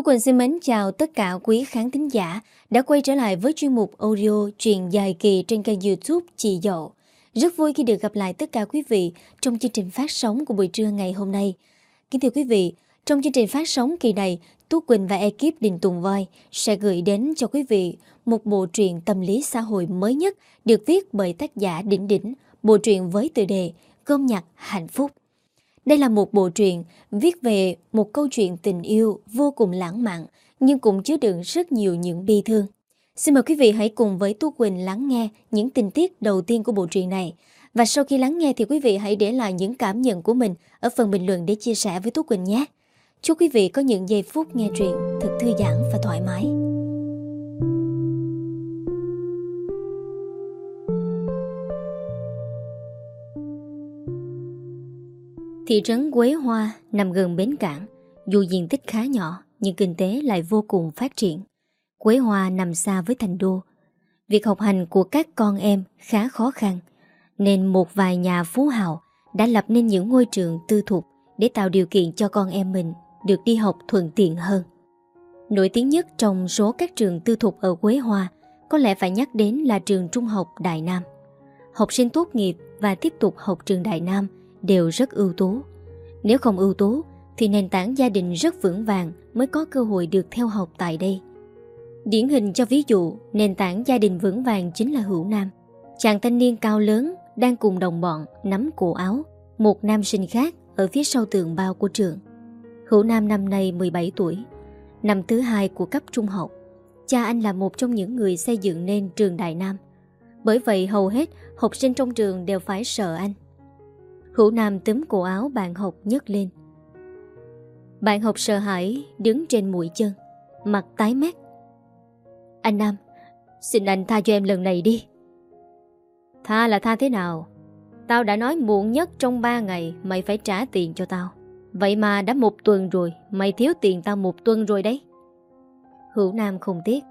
Tu Quỳnh xin mến chào tất cả quý khán thính giả đã quay trở lại với chuyên mục audio truyền dài kỳ trên kênh youtube Chị Dậu. Rất vui khi được gặp lại tất cả quý vị trong chương trình phát sóng của buổi trưa ngày hôm nay. Kính thưa quý vị, trong chương trình phát sóng kỳ này, Tú Quỳnh và ekip Đình Tùng Voi sẽ gửi đến cho quý vị một bộ truyện tâm lý xã hội mới nhất được viết bởi tác giả Đỉnh Đỉnh, bộ truyện với tựa đề Cơm nhặt hạnh phúc. Đây là một bộ truyện viết về một câu chuyện tình yêu vô cùng lãng mạn, nhưng cũng chứa đựng rất nhiều những bi thương. Xin mời quý vị hãy cùng với Tu Quỳnh lắng nghe những tình tiết đầu tiên của bộ truyện này. Và sau khi lắng nghe thì quý vị hãy để lại những cảm nhận của mình ở phần bình luận để chia sẻ với Tu Quỳnh nhé. Chúc quý vị có những giây phút nghe truyện thật thư giãn và thoải mái. Thị trấn Quế Hoa nằm gần bến cảng, dù diện tích khá nhỏ nhưng kinh tế lại vô cùng phát triển. Quế Hoa nằm xa với thành đô. Việc học hành của các con em khá khó khăn, nên một vài nhà phú hào đã lập nên những ngôi trường tư thục để tạo điều kiện cho con em mình được đi học thuận tiện hơn. Nổi tiếng nhất trong số các trường tư thục ở Quế Hoa có lẽ phải nhắc đến là trường Trung học Đại Nam. Học sinh tốt nghiệp và tiếp tục học trường Đại Nam đều rất ưu tú. Nếu không ưu tú thì nền tảng gia đình rất vững vàng mới có cơ hội được theo học tại đây. Điển hình cho ví dụ, nền tảng gia đình vững vàng chính là Hữu Nam. Chàng thanh niên cao lớn đang cùng đồng bọn nắm cổ áo một nam sinh khác ở phía sau tường bao của trường. Hữu Nam năm nay 17 tuổi, năm thứ hai của cấp trung học. Cha anh là một trong những người xây dựng nên trường Đại Nam. Bởi vậy hầu hết học sinh trong trường đều phải sợ anh. Hữu Nam túm cổ áo bạn học nhấc lên. Bạn học sợ hãi đứng trên mũi chân, mặt tái mét. Anh Nam, xin anh tha cho em lần này đi. Tha là tha thế nào? Tao đã nói muộn nhất trong 3 ngày mày phải trả tiền cho tao. Vậy mà đã một tuần rồi, mày thiếu tiền tao một tuần rồi đấy. Hữu Nam không tiếc,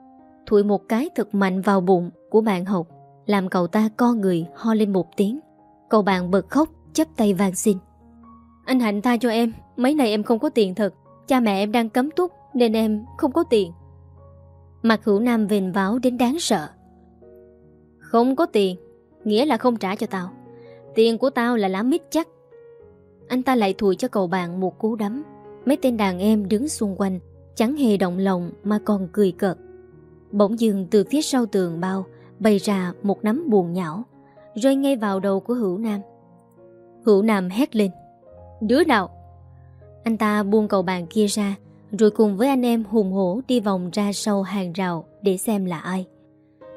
thụi một cái thật mạnh vào bụng của bạn học, làm cậu ta co người ho lên một tiếng. Cậu bạn bật khóc, chấp tay van xin. Anh Hạnh tha cho em, mấy này em không có tiền thật, cha mẹ em đang cấm túc nên em không có tiền. Mặt hữu nam vền váo đến đáng sợ. Không có tiền, nghĩa là không trả cho tao. Tiền của tao là lá mít chắc. Anh ta lại thùi cho cậu bạn một cú đấm. Mấy tên đàn em đứng xung quanh, chẳng hề động lòng mà còn cười cợt. Bỗng dừng từ phía sau tường bao, bày ra một nắm buồn nhão, rơi ngay vào đầu của hữu nam. Hữu Nam hét lên. Đứa nào? Anh ta buông cầu bàn kia ra, Rồi cùng với anh em hùng hổ đi vòng ra sau hàng rào Để xem là ai.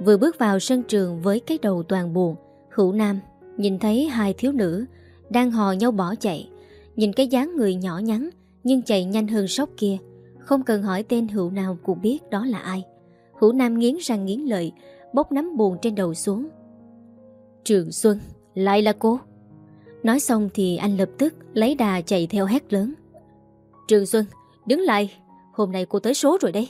Vừa bước vào sân trường với cái đầu toàn buồn, Hữu Nam nhìn thấy hai thiếu nữ Đang hò nhau bỏ chạy, Nhìn cái dáng người nhỏ nhắn Nhưng chạy nhanh hơn sóc kia, Không cần hỏi tên Hữu nào cũng biết đó là ai. Hữu Nam nghiến răng nghiến lợi, Bốc nắm buồn trên đầu xuống. Trường Xuân, Lại là cô? Nói xong thì anh lập tức lấy đà chạy theo hét lớn. Trường Xuân, đứng lại, hôm nay cô tới số rồi đấy.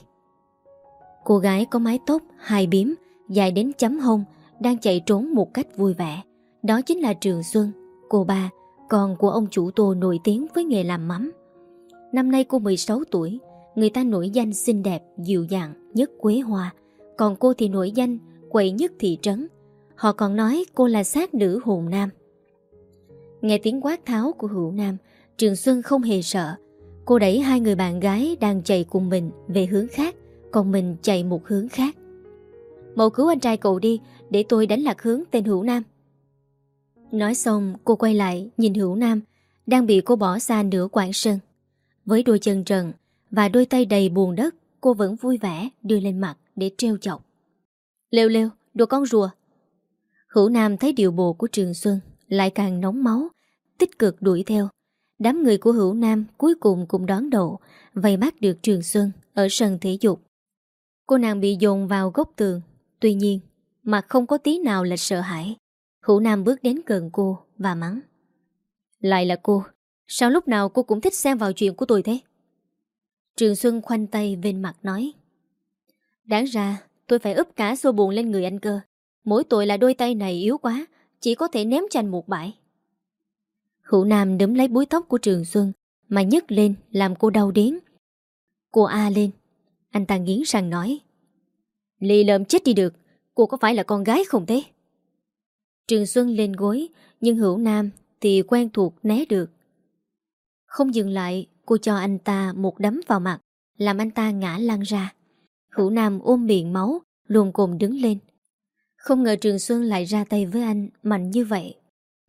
Cô gái có mái tóc, hai biếm, dài đến chấm hông, đang chạy trốn một cách vui vẻ. Đó chính là Trường Xuân, cô ba, con của ông chủ tô nổi tiếng với nghề làm mắm. Năm nay cô 16 tuổi, người ta nổi danh xinh đẹp, dịu dàng, nhất quế hoa. Còn cô thì nổi danh, quậy nhất thị trấn. Họ còn nói cô là sát nữ hồn nam. Nghe tiếng quát tháo của hữu nam Trường Xuân không hề sợ. Cô đẩy hai người bạn gái đang chạy cùng mình về hướng khác Còn mình chạy một hướng khác. Mậu cứu anh trai cậu đi Để tôi đánh lạc hướng tên hữu nam. Nói xong cô quay lại nhìn hữu nam Đang bị cô bỏ xa nửa quảng sân. Với đôi chân trần Và đôi tay đầy buồn đất Cô vẫn vui vẻ đưa lên mặt để treo chọc. Lêu lêu, đồ con rùa. Hữu Nam thấy điều bộ của Trường Xuân lại càng nóng máu, tích cực đuổi theo. Đám người của Hữu Nam cuối cùng cũng đón độ, vây bắt được Trường Xuân ở sân thể dục. Cô nàng bị dồn vào góc tường, tuy nhiên, mặt không có tí nào là sợ hãi. Hữu Nam bước đến gần cô và mắng. Lại là cô, sao lúc nào cô cũng thích xem vào chuyện của tôi thế? Trường Xuân khoanh tay bên mặt nói. Đáng ra, tôi phải ướp cả xô buồn lên người anh cơ. Mỗi tội là đôi tay này yếu quá, chỉ có thể ném chanh một bãi. Hữu Nam đấm lấy búi tóc của Trường Xuân, mà nhấc lên làm cô đau đến. Cô A lên. Anh ta nghiến răng nói, Lì lợm chết đi được, Cô có phải là con gái không thế? Trường Xuân lên gối, Nhưng hữu nam thì quen thuộc né được. Không dừng lại, Cô cho anh ta một đấm vào mặt, Làm anh ta ngã lăn ra. Hữu nam ôm miệng máu, Luồn cồn đứng lên. Không ngờ Trường Xuân lại ra tay với anh Mạnh như vậy.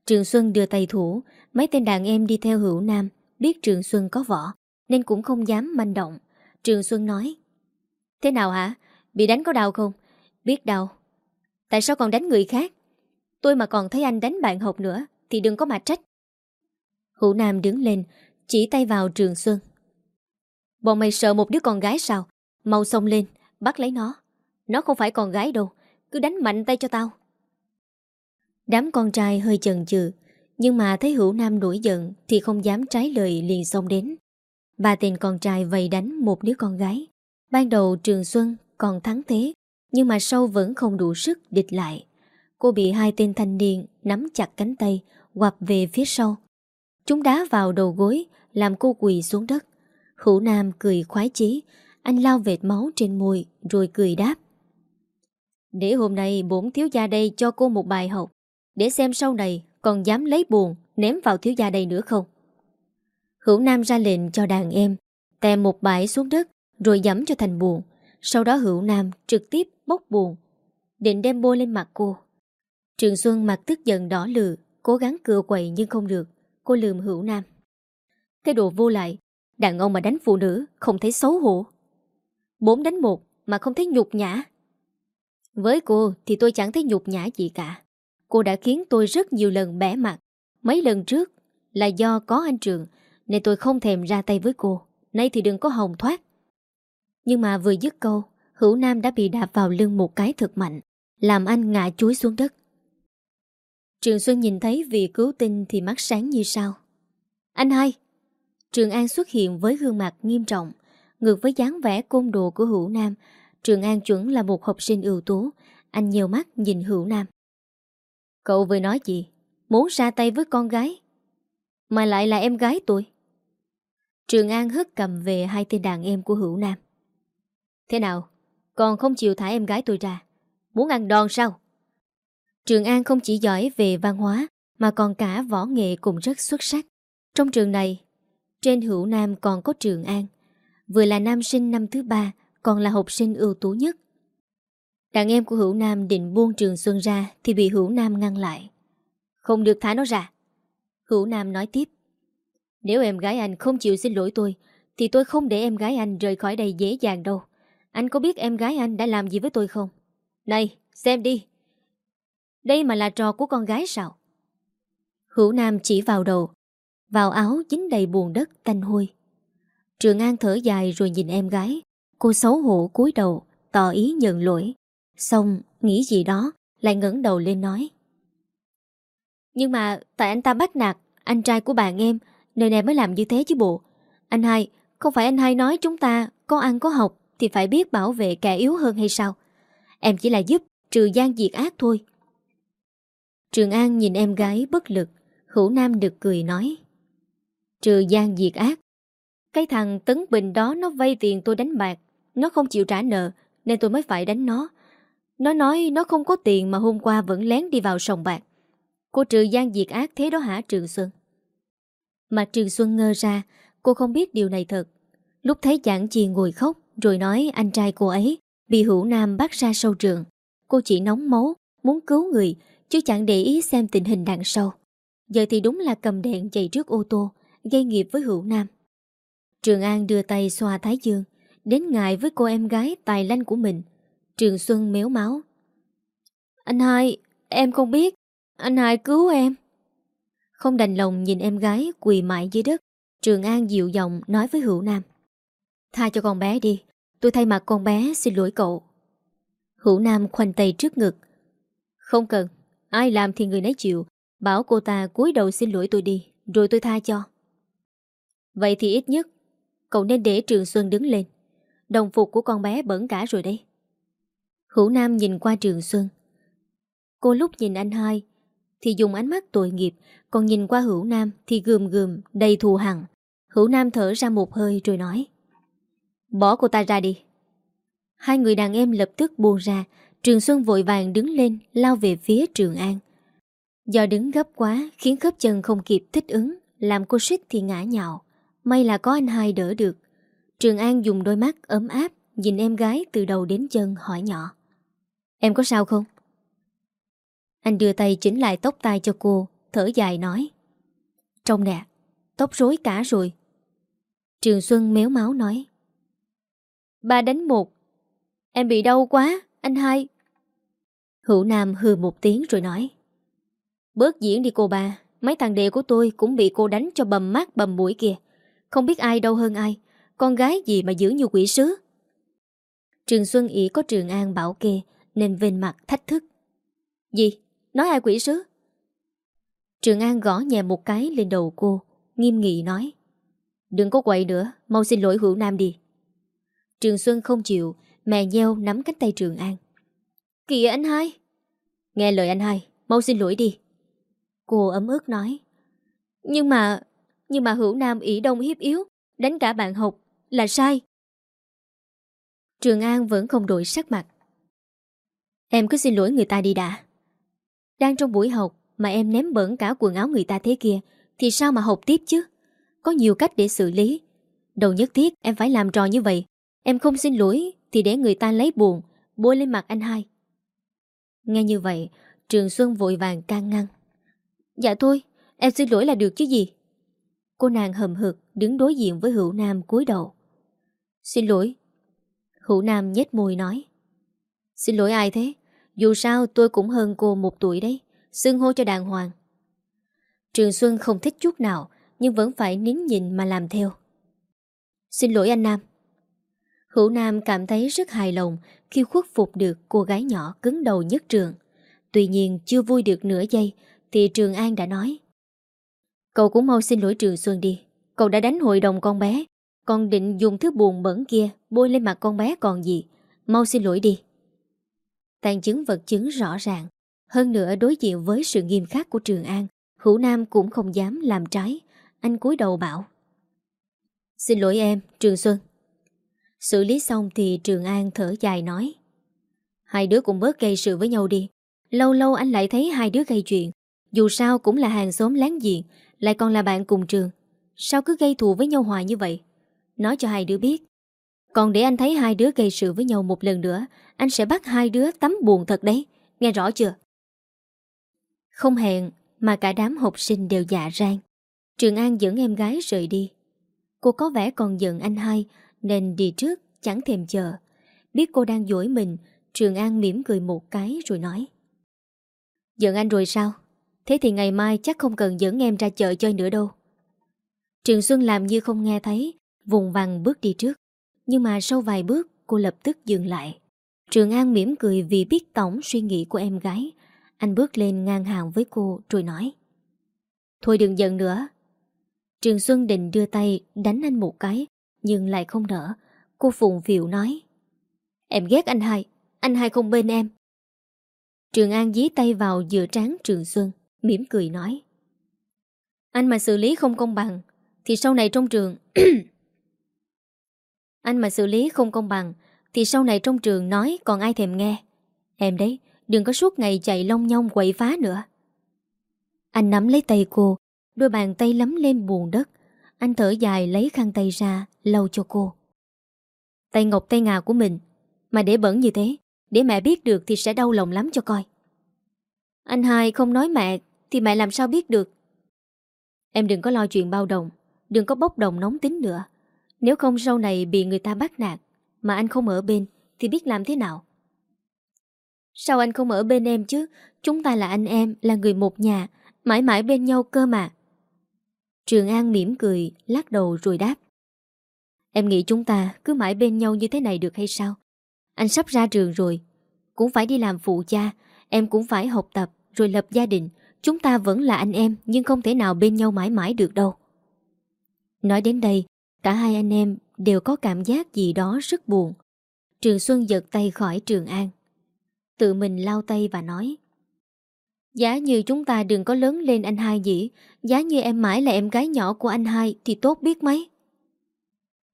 Trường Xuân đưa tay thủ Mấy tên đàn em đi theo hữu nam, Biết Trường Xuân có võ, Nên cũng không dám manh động. Trường Xuân nói, Thế nào hả? Bị đánh có đau không? Biết đau. Tại sao còn đánh người khác? Tôi mà còn thấy anh đánh bạn học nữa, Thì đừng có mà trách. Hữu Nam đứng lên, Chỉ tay vào Trường Xuân. Bọn mày sợ một đứa con gái sao? Mau xông lên, Bắt lấy nó. Nó không phải con gái đâu, Cứ đánh mạnh tay cho tao. Đám con trai hơi chần chừ nhưng mà thấy Hữu Nam nổi giận Thì không dám trái lời liền xông đến. Ba tên con trai vây đánh một đứa con gái. Ban đầu Trường Xuân còn thắng thế, Nhưng mà sau vẫn không đủ sức địch lại. Cô bị hai tên thanh niên Nắm chặt cánh tay, Quặp về phía sau. Chúng đá vào đầu gối, Làm cô quỳ xuống đất. Hữu Nam cười khoái chí, Anh lao vệt máu trên môi Rồi cười đáp. Để hôm nay bổn thiếu gia đây cho cô một bài học, Để xem sau này còn dám lấy buồn, Ném vào thiếu gia đây nữa không? Hữu Nam ra lệnh cho đàn em Tèm một bãi xuống đất, Rồi dẫm cho thành buồn. Sau đó Hữu Nam trực tiếp bốc buồn, Định đem bôi lên mặt cô. Trường Xuân mặt tức giận đỏ lừ, Cố gắng cựa quậy nhưng không được. Cô lườm Hữu Nam. Cái đồ vô lại, Đàn ông mà đánh phụ nữ, không thấy xấu hổ. Bốn đánh một mà không thấy nhục nhã. Với cô thì tôi chẳng thấy nhục nhã gì cả. Cô đã khiến tôi rất nhiều lần bẻ mặt. Mấy lần trước là do có anh Trường, Nên tôi không thèm ra tay với cô. Nay thì đừng có hồng thoát. Nhưng mà vừa dứt câu, Hữu Nam đã bị đạp vào lưng một cái thật mạnh, Làm anh ngã chuối xuống đất. Trường Xuân nhìn thấy vì cứu tinh Thì mắt sáng như sao. Anh hai! Trường An xuất hiện với gương mặt nghiêm trọng, Ngược với dáng vẻ côn đồ của Hữu Nam. Trường An chuẩn là một học sinh ưu tú. Anh nhiều mắt nhìn Hữu Nam. Cậu vừa nói gì? Muốn ra tay với con gái? Mà lại là em gái tôi. Trường An hất cầm về hai tên đàn em của Hữu Nam. Thế nào? Còn không chịu thả em gái tôi ra. Muốn ăn đòn sao? Trường An không chỉ giỏi về văn hóa, Mà còn cả võ nghệ cũng rất xuất sắc. Trong trường này, Trên Hữu Nam còn có Trường An. Vừa là nam sinh năm thứ ba, Còn là học sinh ưu tú nhất. Đàn em của Hữu Nam định buông Trường Xuân ra Thì bị Hữu Nam ngăn lại. Không được thả nó ra. Hữu Nam nói tiếp. Nếu em gái anh không chịu xin lỗi tôi Thì tôi không để em gái anh rời khỏi đây dễ dàng đâu. Anh có biết em gái anh đã làm gì với tôi không? Này, xem đi. Đây mà là trò của con gái sao? Hữu Nam chỉ vào đầu Vào áo dính đầy buồn đất tanh hôi. Trường An thở dài rồi nhìn em gái. Cô xấu hổ cúi đầu Tỏ ý nhận lỗi. Xong, nghĩ gì đó, Lại ngẩng đầu lên nói. Nhưng mà tại anh ta bắt nạt Anh trai của bạn em, Nên em mới làm như thế chứ bộ. Anh hai, Không phải anh hai nói chúng ta Có ăn có học Thì phải biết bảo vệ kẻ yếu hơn hay sao? Em chỉ là giúp trừ gian diệt ác thôi. Trường An nhìn em gái bất lực, Hữu Nam được cười nói. Trừ gian diệt ác, Cái thằng Tấn Bình đó nó vay tiền tôi đánh bạc, Nó không chịu trả nợ, Nên tôi mới phải đánh nó nó nói nó không có tiền mà hôm qua vẫn lén đi vào sòng bạc. Cô trừ gian diệt ác thế đó hả Trường Xuân? Mặt Trường Xuân ngơ ra, cô không biết điều này thật. Lúc thấy chàng chi ngồi khóc rồi nói anh trai cô ấy bị hữu nam bắt ra sâu trường. Cô chỉ nóng máu, muốn cứu người, chứ chẳng để ý xem tình hình đằng sau. Giờ thì đúng là cầm đèn chạy trước ô tô, gây nghiệp với hữu nam. Trường An đưa tay xoa thái dương, đến ngại với cô em gái tài lanh của mình, Trường Xuân méo máu. Anh hai, em không biết. Anh hai cứu em. Không đành lòng nhìn em gái quỳ mãi dưới đất. Trường An dịu giọng nói với Hữu Nam. Tha cho con bé đi. Tôi thay mặt con bé xin lỗi cậu. Hữu Nam khoanh tay trước ngực. Không cần. Ai làm thì người nấy chịu. Bảo cô ta cúi đầu xin lỗi tôi đi. Rồi tôi tha cho. Vậy thì ít nhất Cậu nên để Trường Xuân đứng lên Đồng phục của con bé bẩn cả rồi đấy Hữu Nam nhìn qua Trường Xuân. Cô lúc nhìn anh hai thì dùng ánh mắt tội nghiệp, còn nhìn qua Hữu Nam thì gườm gườm đầy thù hằn. Hữu Nam thở ra một hơi rồi nói Bỏ cô ta ra đi. Hai người đàn em lập tức buông ra Trường Xuân vội vàng đứng lên Lao về phía Trường An. Do đứng gấp quá Khiến khớp chân không kịp thích ứng Làm cô suýt thì ngã nhạo May là có anh hai đỡ được. Trường An dùng đôi mắt ấm áp Nhìn em gái từ đầu đến chân hỏi nhỏ. Em có sao không? Anh đưa tay chỉnh lại tóc tai cho cô Thở dài nói. Trông nè, tóc rối cả rồi. Trường Xuân méo máu nói. Ba đánh một. Em bị đau quá, anh hai. Hữu Nam hừ một tiếng rồi nói. Bớt diễn đi cô ba Mấy thằng đệ của tôi cũng bị cô đánh cho bầm mắt bầm mũi kìa. Không biết ai đâu hơn ai Con gái gì mà giữ như quỷ sứ? Trường Xuân ỉ có Trường An bảo kê nên vên mặt thách thức. Gì? Nói ai quỷ sứ? Trường An gõ nhẹ một cái lên đầu cô, Nghiêm nghị nói. Đừng có quậy nữa, Mau xin lỗi Hữu Nam đi. Trường Xuân không chịu Mẹ nheo nắm cánh tay Trường An. Kìa anh hai! Nghe lời anh hai, Mau xin lỗi đi. Cô ấm ức nói. Nhưng mà Nhưng mà Hữu Nam ỷ đông hiếp yếu, Đánh cả bạn học Là sai. Trường An vẫn không đổi sắc mặt. Em cứ xin lỗi người ta đi đã. Đang trong buổi học Mà em ném bẩn cả quần áo người ta thế kia, Thì sao mà học tiếp chứ? Có nhiều cách để xử lý. Đầu nhất thiết, em phải làm trò như vậy. Em không xin lỗi, Thì để người ta lấy buồn, Bôi lên mặt anh hai. Nghe như vậy, Trường Xuân vội vàng can ngăn. Dạ thôi, em xin lỗi là được chứ gì? Cô nàng hầm hực Đứng đối diện với Hữu Nam cúi đầu. Xin lỗi. Hữu Nam nhếch môi nói. Xin lỗi ai thế? Dù sao tôi cũng hơn cô một tuổi đấy, Xưng hô cho đàng hoàng. Trường Xuân không thích chút nào, Nhưng vẫn phải nín nhìn mà làm theo. Xin lỗi anh Nam. Hữu Nam cảm thấy rất hài lòng Khi khuất phục được cô gái nhỏ cứng đầu nhất trường. Tuy nhiên chưa vui được nửa giây, Thì Trường An đã nói. Cậu cũng mau xin lỗi Trường Xuân đi. Cậu đã đánh hội đồng con bé. Còn định dùng thứ buồn bẩn kia Bôi lên mặt con bé còn gì. Mau xin lỗi đi. Tàn chứng vật chứng rõ ràng. Hơn nữa đối diện với sự nghiêm khắc của Trường An Hữu Nam cũng không dám làm trái. Anh cúi đầu bảo Xin lỗi em, Trường Xuân. Xử lý xong thì Trường An thở dài nói Hai đứa cũng bớt gây sự với nhau đi. Lâu lâu anh lại thấy hai đứa gây chuyện. Dù sao cũng là hàng xóm láng giềng Lại còn là bạn cùng trường. Sao cứ gây thù với nhau hoài như vậy? Nói cho hai đứa biết. Còn để anh thấy hai đứa gây sự với nhau một lần nữa, Anh sẽ bắt hai đứa tắm buồn thật đấy. Nghe rõ chưa? Không hẹn, Mà cả đám học sinh đều dạ rang. Trường An dẫn em gái rời đi. Cô có vẻ còn giận anh hai, Nên đi trước, chẳng thèm chờ. Biết cô đang dỗi mình, Trường An mỉm cười một cái rồi nói. Giận anh rồi sao? Thế thì ngày mai chắc không cần dẫn em ra chợ chơi nữa đâu. Trường Xuân làm như không nghe thấy, Vùng vằng bước đi trước. Nhưng mà sau vài bước, cô lập tức dừng lại. Trường An mỉm cười vì biết tổng suy nghĩ của em gái. Anh bước lên ngang hàng với cô rồi nói, Thôi đừng giận nữa. Trường Xuân định đưa tay đánh anh một cái, Nhưng lại không nở. Cô phụng phiệu nói, Em ghét anh hai Anh hai không bên em. Trường An dí tay vào giữa trán Trường Xuân, mỉm cười nói, Anh mà xử lý không công bằng, Thì sau này trong trường anh mà xử lý không công bằng, Thì sau này trong trường nói còn ai thèm nghe. Em đấy, Đừng có suốt ngày chạy lông nhông quậy phá nữa. Anh nắm lấy tay cô, Đôi bàn tay lấm lên buồn đất. Anh thở dài lấy khăn tay ra, Lau cho cô. Tay ngọc, tay ngà của mình, Mà để bẩn như thế, Để mẹ biết được thì sẽ đau lòng lắm cho coi. Anh hai không nói mẹ, Thì mẹ làm sao biết được? Em đừng có lo chuyện bao đồng, Đừng có bốc đồng nóng tính nữa. Nếu không sau này bị người ta bắt nạt Mà anh không ở bên Thì biết làm thế nào? Sao anh không ở bên em chứ? Chúng ta là anh em, là người một nhà Mãi mãi bên nhau cơ mà. Trường An mỉm cười Lắc đầu rồi đáp. Em nghĩ chúng ta cứ mãi bên nhau như thế này được hay sao? Anh sắp ra trường rồi Cũng phải đi làm phụ cha Em cũng phải học tập Rồi lập gia đình. Chúng ta vẫn là anh em Nhưng không thể nào bên nhau mãi mãi được đâu. Nói đến đây Cả hai anh em đều có cảm giác gì đó rất buồn Trường Xuân giật tay khỏi Trường An Tự mình lau tay và nói Giá như chúng ta đừng có lớn lên anh hai dĩ Giá như em mãi là em gái nhỏ của anh hai Thì tốt biết mấy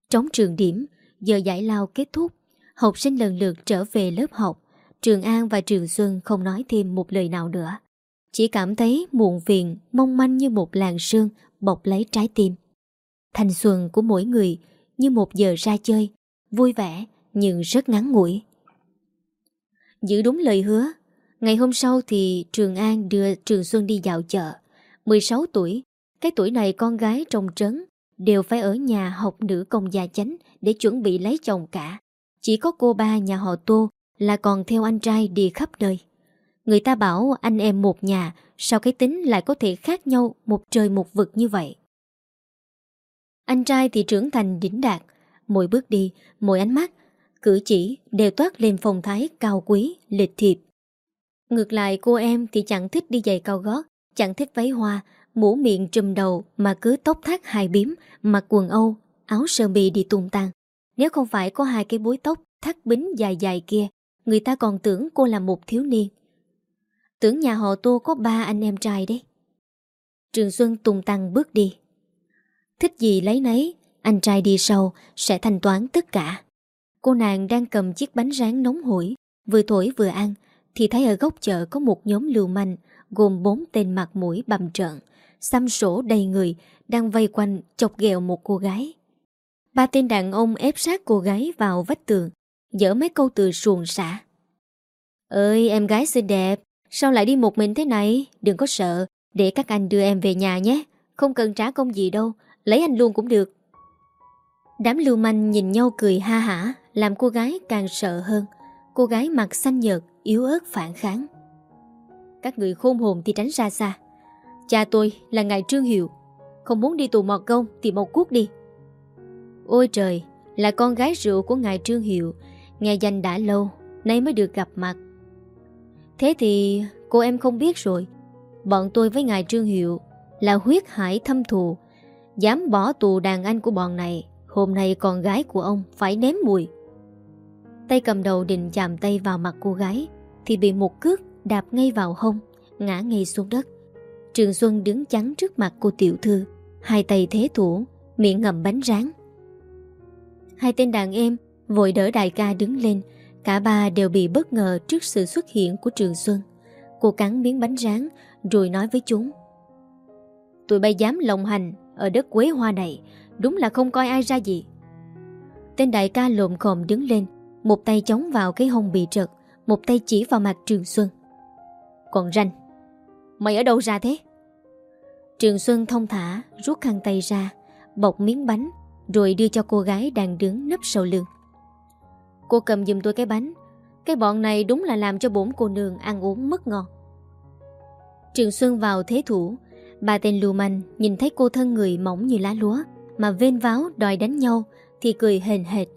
Trống trường điểm giờ giải lao kết thúc, học sinh lần lượt trở về lớp học. Trường An và Trường Xuân không nói thêm một lời nào nữa. Chỉ cảm thấy muộn phiền, mong manh như một làn sương bọc lấy trái tim. Thanh xuân của mỗi người như một giờ ra chơi, vui vẻ nhưng rất ngắn ngủi. Giữ đúng lời hứa, ngày hôm sau thì Trường An đưa Trường Xuân đi dạo chợ. 16 tuổi, cái tuổi này con gái trong trấn đều phải ở nhà học nữ công gia chánh để chuẩn bị lấy chồng cả. Chỉ có cô ba nhà họ Tô là còn theo anh trai đi khắp nơi. Người ta bảo anh em một nhà, sao cái tính lại có thể khác nhau một trời một vực như vậy? Anh trai thì trưởng thành đỉnh đạt, mỗi bước đi, mỗi ánh mắt, cử chỉ đều toát lên phong thái cao quý, lịch thiệp. Ngược lại cô em thì chẳng thích đi giày cao gót, chẳng thích váy hoa, mũ miệng trùm đầu mà cứ tóc thắt hai biếm, mặc quần Âu, áo sơ mi đi tung tăng. Nếu không phải có hai cái búi tóc thắt bính dài dài kia, người ta còn tưởng cô là một thiếu niên. Tưởng nhà họ Tô có ba anh em trai đấy. Trường Xuân tung tăng bước đi. Thích gì lấy nấy, anh trai đi sau sẽ thanh toán tất cả. Cô nàng đang cầm chiếc bánh rán nóng hổi, vừa thổi vừa ăn, thì thấy ở góc chợ có một nhóm lưu manh gồm bốn tên mặt mũi bầm trợn, xăm sổ đầy người đang vây quanh chọc ghẹo một cô gái. Ba tên đàn ông ép sát cô gái vào vách tường, dở mấy câu từ xuồng xả. Ơi em gái xinh đẹp, sao lại đi một mình thế này? Đừng có sợ, để các anh đưa em về nhà nhé. Không cần trả công gì đâu, lấy anh luôn cũng được. Đám lưu manh nhìn nhau cười ha hả, làm cô gái càng sợ hơn. Cô gái mặt xanh nhợt, yếu ớt phản kháng. Các người khôn hồn thì tránh ra xa. Cha tôi là ngài Trương Hiệu, không muốn đi tù mọt công thì một cuốc đi. Ôi trời, là con gái rượu của ngài Trương Hiệu, nghe danh đã lâu, nay mới được gặp mặt. Thế thì cô em không biết rồi, bọn tôi với ngài Trương Hiệu là huyết hải thâm thù, dám bỏ tù đàn anh của bọn này, hôm nay con gái của ông phải ném mùi. Tay cầm đầu định chạm tay vào mặt cô gái Thì bị một cước đạp ngay vào hông Ngã ngay xuống đất. Trường Xuân đứng chắn trước mặt cô tiểu thư Hai tay thế thủ Miệng ngậm bánh rán. Hai tên đàn em Vội đỡ đại ca đứng lên Cả ba đều bị bất ngờ trước sự xuất hiện của Trường Xuân. Cô cắn miếng bánh rán Rồi nói với chúng Tụi bay dám lộng hành ở đất quế hoa này, Đúng là không coi ai ra gì. Tên đại ca lộn khồm đứng lên, một tay chống vào cái hông bị trật Một tay chỉ vào mặt Trường Xuân. Còn ranh, Mày ở đâu ra thế? Trường Xuân thông thả, rút khăn tay ra, Bọc miếng bánh, Rồi đưa cho cô gái đang đứng nấp sau lưng. Cô cầm giùm tôi cái bánh, Cái bọn này đúng là làm cho bốn cô nương ăn uống mất ngon. Trường Xuân vào thế thủ Ba tên lưu manh nhìn thấy cô thân người mỏng như lá lúa Mà vên váo đòi đánh nhau Thì cười hền hệt.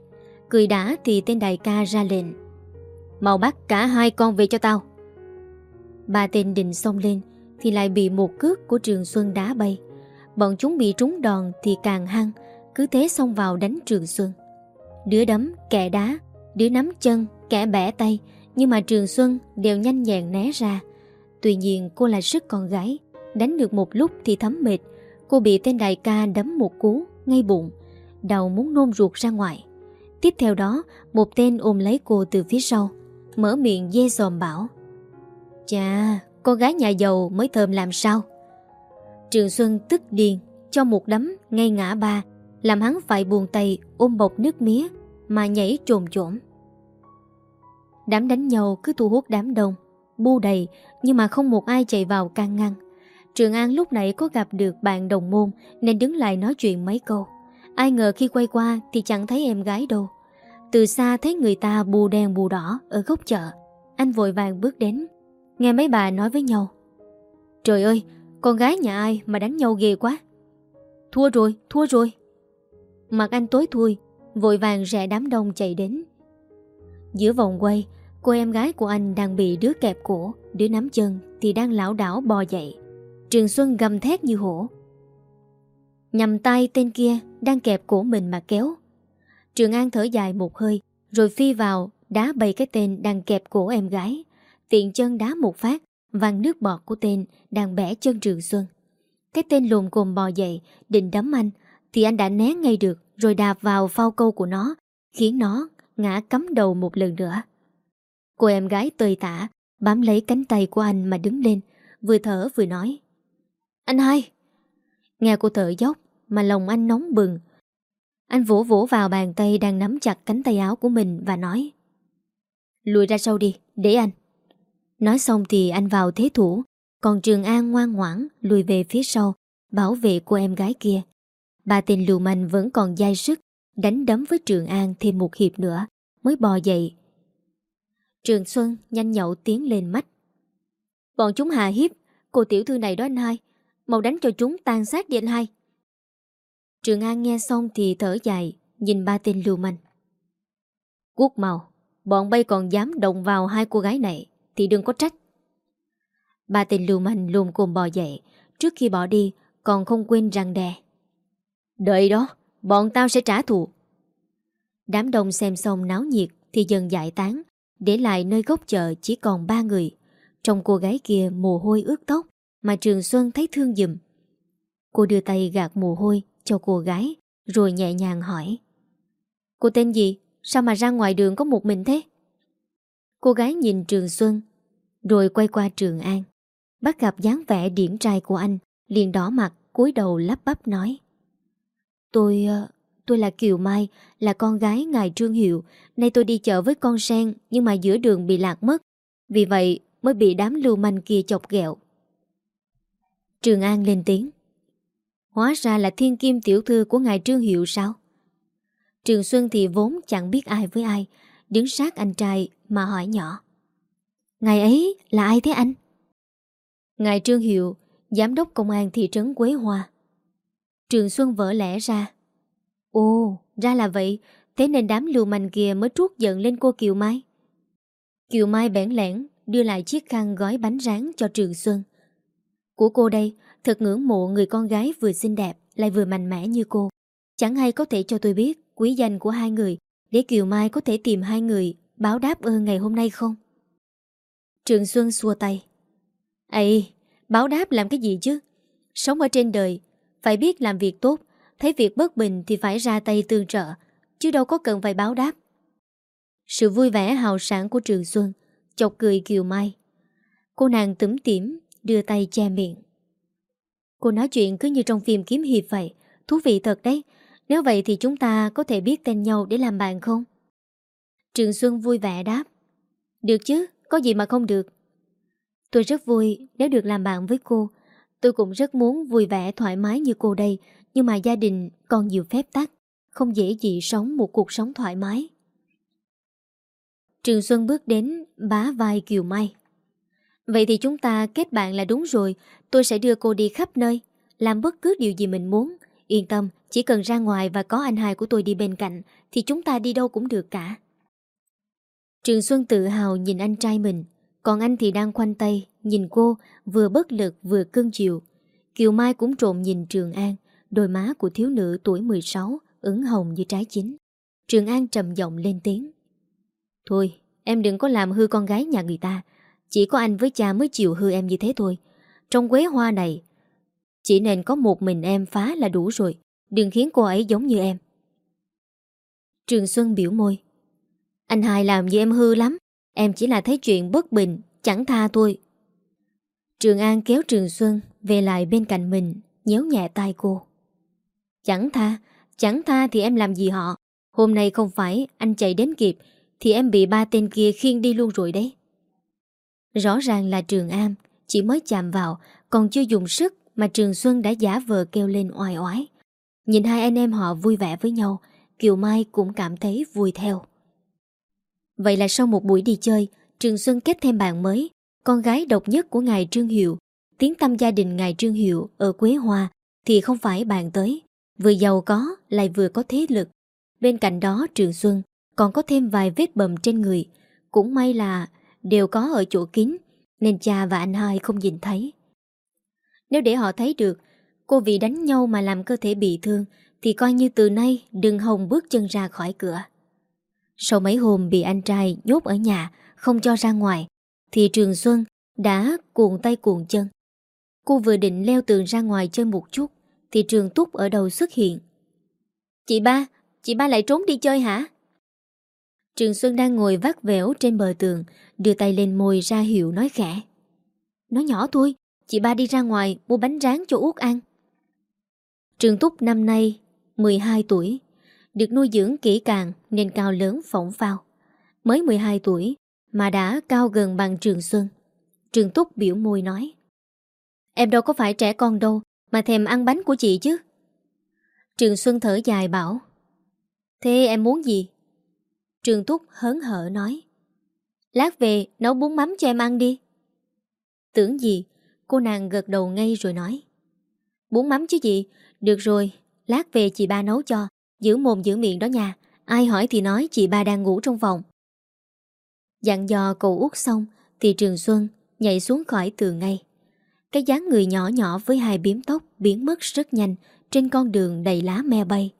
Cười đã thì tên đại ca ra lệnh Mau bắt cả hai con về cho tao. Ba tên định xông lên Thì lại bị một cước của Trường Xuân đá bay. Bọn chúng bị trúng đòn thì càng hăng Cứ thế xông vào đánh Trường Xuân. Đứa đấm, kẻ đá Đứa nắm chân, kẻ bẻ tay Nhưng mà Trường Xuân đều nhanh nhẹn né ra. Tuy nhiên cô là sức con gái Đánh được một lúc thì thấm mệt. Cô bị tên đại ca đấm một cú, Ngay bụng. Đầu muốn nôn ruột ra ngoài. Tiếp theo đó, Một tên ôm lấy cô từ phía sau, Mở miệng dê dòm bảo, Chà Con gái nhà giàu mới thơm làm sao? Trường Xuân tức điên, Cho một đấm ngay ngã ba, Làm hắn phải buồn tay ôm bọc nước mía Mà nhảy trồn trộm Đám đánh nhau cứ thu hút đám đông, Bu đầy Nhưng mà không một ai chạy vào can ngăn. Trường An lúc nãy có gặp được bạn đồng môn, Nên đứng lại nói chuyện mấy câu. Ai ngờ khi quay qua thì chẳng thấy em gái đâu. Từ xa thấy người ta bù đen bù đỏ Ở góc chợ. Anh vội vàng bước đến, Nghe mấy bà nói với nhau. Trời ơi, con gái nhà ai mà đánh nhau ghê quá. Thua rồi thua rồi. Mặt anh tối thui, Vội vàng rẽ đám đông chạy đến. Giữa vòng quay, Cô em gái của anh đang bị đứa kẹp cổ, Đứa nắm chân thì đang lão đảo bò dậy. Trường Xuân gầm thét như hổ Nhằm tay tên kia đang kẹp cổ mình mà kéo Trường An thở dài một hơi Rồi phi vào đá bay cái tên đang kẹp cổ em gái Tiện chân đá một phát Văng nước bọt của tên đang bẻ chân Trường Xuân Cái tên lùm cồm bò dậy Định đấm anh Thì anh đã né ngay được Rồi đạp vào phao câu của nó khiến nó ngã cắm đầu một lần nữa. Cô em gái tơi tả, bám lấy cánh tay của anh mà đứng lên, vừa thở vừa nói. Anh hai! Nghe cô thở dốc mà lòng anh nóng bừng. Anh vỗ vỗ vào bàn tay đang nắm chặt cánh tay áo của mình và nói. Lùi ra sau đi, để anh. Nói xong thì anh vào thế thủ, còn Trường An ngoan ngoãn lùi về phía sau, bảo vệ cô em gái kia. Bà tên lưu manh vẫn còn dai sức, đánh đấm với Trường An thêm một hiệp nữa, mới bò dậy. Trường Xuân nhanh nhậu tiến lên mắt. Bọn chúng hạ hiếp, cô tiểu thư này đó anh hai, mau đánh cho chúng tan sát đi anh hai. Trường An nghe xong thì thở dài, nhìn ba tên lưu manh. Quốc màu, bọn bay còn dám động vào hai cô gái này, thì đừng có trách. Ba tên lưu manh lùm cồm bò dậy, trước khi bỏ đi còn không quên răng đè. Đợi đó, bọn tao sẽ trả thù. Đám đông xem xong náo nhiệt thì dần giải tán, để lại nơi góc chợ chỉ còn ba người. Trong cô gái kia mồ hôi ướt tóc, mà Trường Xuân thấy thương dùm. Cô đưa tay gạt mồ hôi cho cô gái, rồi nhẹ nhàng hỏi. Cô tên gì? Sao mà ra ngoài đường có một mình thế? Cô gái nhìn Trường Xuân, rồi quay qua Trường An. Bắt gặp dáng vẻ điển trai của anh, liền đỏ mặt, cúi đầu lắp bắp nói. Tôi... Ờ, tôi là Kiều Mai, là con gái ngài Trương Hiệu. Nay tôi đi chợ với con sen, nhưng mà giữa đường bị lạc mất. Vì vậy mới bị đám lưu manh kia chọc ghẹo. Trường An lên tiếng. Hóa ra là thiên kim tiểu thư của ngài Trương Hiệu sao? Trường Xuân thì vốn chẳng biết ai với ai, đứng sát anh trai mà hỏi nhỏ. Ngài ấy là ai thế anh? Ngài Trương Hiệu, giám đốc công an thị trấn Quế Hoa. Trường Xuân vỡ lẽ ra. Ồ, ra là vậy, thế nên đám lưu manh kia mới trút giận lên cô Kiều Mai. Kiều Mai bẽn lẽn đưa lại chiếc khăn gói bánh rán cho Trường Xuân. Của cô đây, thật ngưỡng mộ người con gái vừa xinh đẹp lại vừa mạnh mẽ như cô. Chẳng hay có thể cho tôi biết quý danh của hai người để Kiều Mai có thể tìm hai người báo đáp ơn ngày hôm nay không? Trường Xuân xua tay. Ây, báo đáp làm cái gì chứ? Sống ở trên đời, phải biết làm việc tốt, thấy việc bất bình thì phải ra tay tương trợ, chứ đâu có cần phải báo đáp. Sự vui vẻ hào sản của Trường Xuân chọc cười Kiều Mai. Cô nàng tủm tỉm đưa tay che miệng. Cô nói chuyện cứ như trong phim kiếm hiệp vậy, thú vị thật đấy. Nếu vậy thì chúng ta có thể biết tên nhau để làm bạn không? Trường Xuân vui vẻ đáp. Được chứ, có gì mà không được. Tôi rất vui nếu được làm bạn với cô. Tôi cũng rất muốn vui vẻ thoải mái như cô đây, nhưng mà gia đình còn nhiều phép tắc, không dễ gì sống một cuộc sống thoải mái. Trường Xuân bước đến bá vai Kiều Mai. Vậy thì chúng ta kết bạn là đúng rồi, tôi sẽ đưa cô đi khắp nơi, làm bất cứ điều gì mình muốn. Yên tâm, chỉ cần ra ngoài và có anh hai của tôi đi bên cạnh, thì chúng ta đi đâu cũng được cả. Trường Xuân tự hào nhìn anh trai mình, còn anh thì đang khoanh tay, nhìn cô, vừa bất lực vừa cưng chiều. Kiều Mai cũng trộm nhìn Trường An, đôi má của thiếu nữ tuổi 16, ửng hồng như trái chín. Trường An trầm giọng lên tiếng. Thôi, em đừng có làm hư con gái nhà người ta. Chỉ có anh với cha mới chịu hư em như thế thôi. Trong quế hoa này, chỉ nên có một mình em phá là đủ rồi. Đừng khiến cô ấy giống như em. Trường Xuân biểu môi. Anh hai làm như em hư lắm. Em chỉ là thấy chuyện bất bình, chẳng tha thôi. Trường An kéo Trường Xuân về lại bên cạnh mình, nhéo nhẹ tay cô. Chẳng tha, chẳng tha thì em làm gì họ. Hôm nay không phải anh chạy đến kịp, thì em bị ba tên kia khiêng đi luôn rồi đấy. Rõ ràng là Trường An, chỉ mới chạm vào, còn chưa dùng sức mà Trường Xuân đã giả vờ kêu lên oai oái. Nhìn hai anh em họ vui vẻ với nhau, Kiều Mai cũng cảm thấy vui theo. Vậy là sau một buổi đi chơi, Trường Xuân kết thêm bạn mới, con gái độc nhất của ngài Trương Hiệu. Tiếng tâm gia đình ngài Trương Hiệu ở Quế Hoa thì không phải bạn tới. Vừa giàu có lại vừa có thế lực. Bên cạnh đó Trường Xuân còn có thêm vài vết bầm trên người. Cũng may là đều có ở chỗ kín nên cha và anh hai không nhìn thấy. Nếu để họ thấy được cô vì đánh nhau mà làm cơ thể bị thương thì coi như từ nay đừng hồng bước chân ra khỏi cửa. Sau mấy hôm bị anh trai nhốt ở nhà, không cho ra ngoài, thì Trường Xuân đã cuộn tay cuộn chân. Cô vừa định leo tường ra ngoài chơi một chút, thì Trường Túc ở đầu xuất hiện. Chị ba, chị ba lại trốn đi chơi hả? Trường Xuân đang ngồi vắt vẻo trên bờ tường, Đưa tay lên môi ra hiệu nói khẽ. Nói nhỏ thôi, Chị ba đi ra ngoài mua bánh rán cho Út ăn. Trường Túc năm nay 12 tuổi, Được nuôi dưỡng kỹ càng Nên cao lớn phỏng phao. Mới 12 tuổi Mà đã cao gần bằng Trường Xuân. Trường Túc biểu môi nói, Em đâu có phải trẻ con đâu, Mà thèm ăn bánh của chị chứ. Trường Xuân thở dài bảo, Thế em muốn gì? Trường Túc hớn hở nói. Lát về nấu bún mắm cho em ăn đi. Tưởng gì Cô nàng gật đầu ngay rồi nói. Bún mắm chứ gì? Được rồi Lát về chị ba nấu cho. Giữ mồm giữ miệng đó nha. Ai hỏi thì nói chị ba đang ngủ trong phòng. Dặn dò cậu út xong Thì Trường Xuân nhảy xuống khỏi tường ngay. Cái dáng người nhỏ nhỏ với hai biếm tóc biến mất rất nhanh trên con đường đầy lá me bay.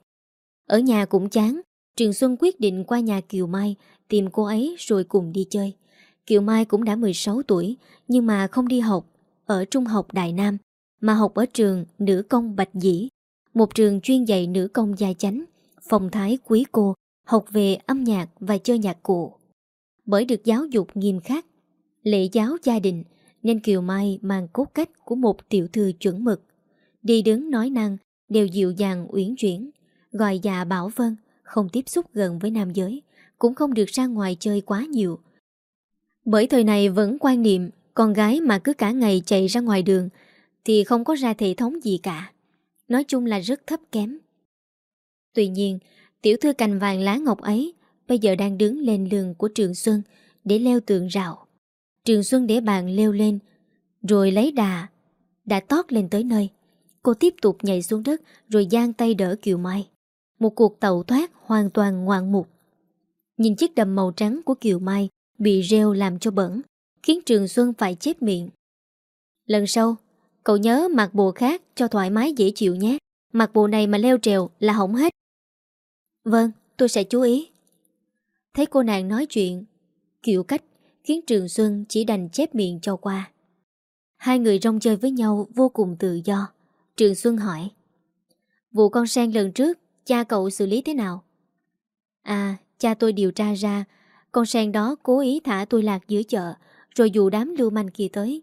Ở nhà cũng chán, Trường Xuân quyết định qua nhà Kiều Mai tìm cô ấy rồi cùng đi chơi. Kiều Mai cũng đã 16 tuổi nhưng mà không đi học ở Trung học Đại Nam mà học ở trường Nữ Công Bạch Dĩ, một trường chuyên dạy nữ công gia chánh, phong thái quý cô, học về âm nhạc và chơi nhạc cụ. Bởi được giáo dục nghiêm khắc, lễ giáo gia đình nên Kiều Mai mang cốt cách của một tiểu thư chuẩn mực. Đi đứng nói năng đều dịu dàng uyển chuyển, gọi già bảo vân, không tiếp xúc gần với nam giới, cũng không được ra ngoài chơi quá nhiều. Bởi thời này vẫn quan niệm con gái mà cứ cả ngày chạy ra ngoài đường thì không có ra thể thống gì cả. Nói chung là rất thấp kém. Tuy nhiên, tiểu thư cành vàng lá ngọc ấy bây giờ đang đứng lên lường của Trường Xuân để leo tường rào. Trường Xuân để bàn leo lên, rồi lấy đà, đã tót lên tới nơi. Cô tiếp tục nhảy xuống đất rồi giang tay đỡ Kiều Mai. Một cuộc tàu thoát hoàn toàn ngoạn mục. Nhìn chiếc đầm màu trắng của Kiều Mai bị rêu làm cho bẩn, khiến Trường Xuân phải chép miệng. Lần sau, cậu nhớ mặc bộ khác cho thoải mái dễ chịu nhé. Mặc bộ này mà leo trèo là hỏng hết. Vâng, tôi sẽ chú ý. Thấy cô nàng nói chuyện, kiểu cách khiến Trường Xuân chỉ đành chép miệng cho qua. Hai người rong chơi với nhau vô cùng tự do. Trường Xuân hỏi Vụ con sen lần trước Cha cậu xử lý thế nào? À cha tôi điều tra ra Con sen đó cố ý thả tôi lạc giữa chợ Rồi dụ đám lưu manh kia tới.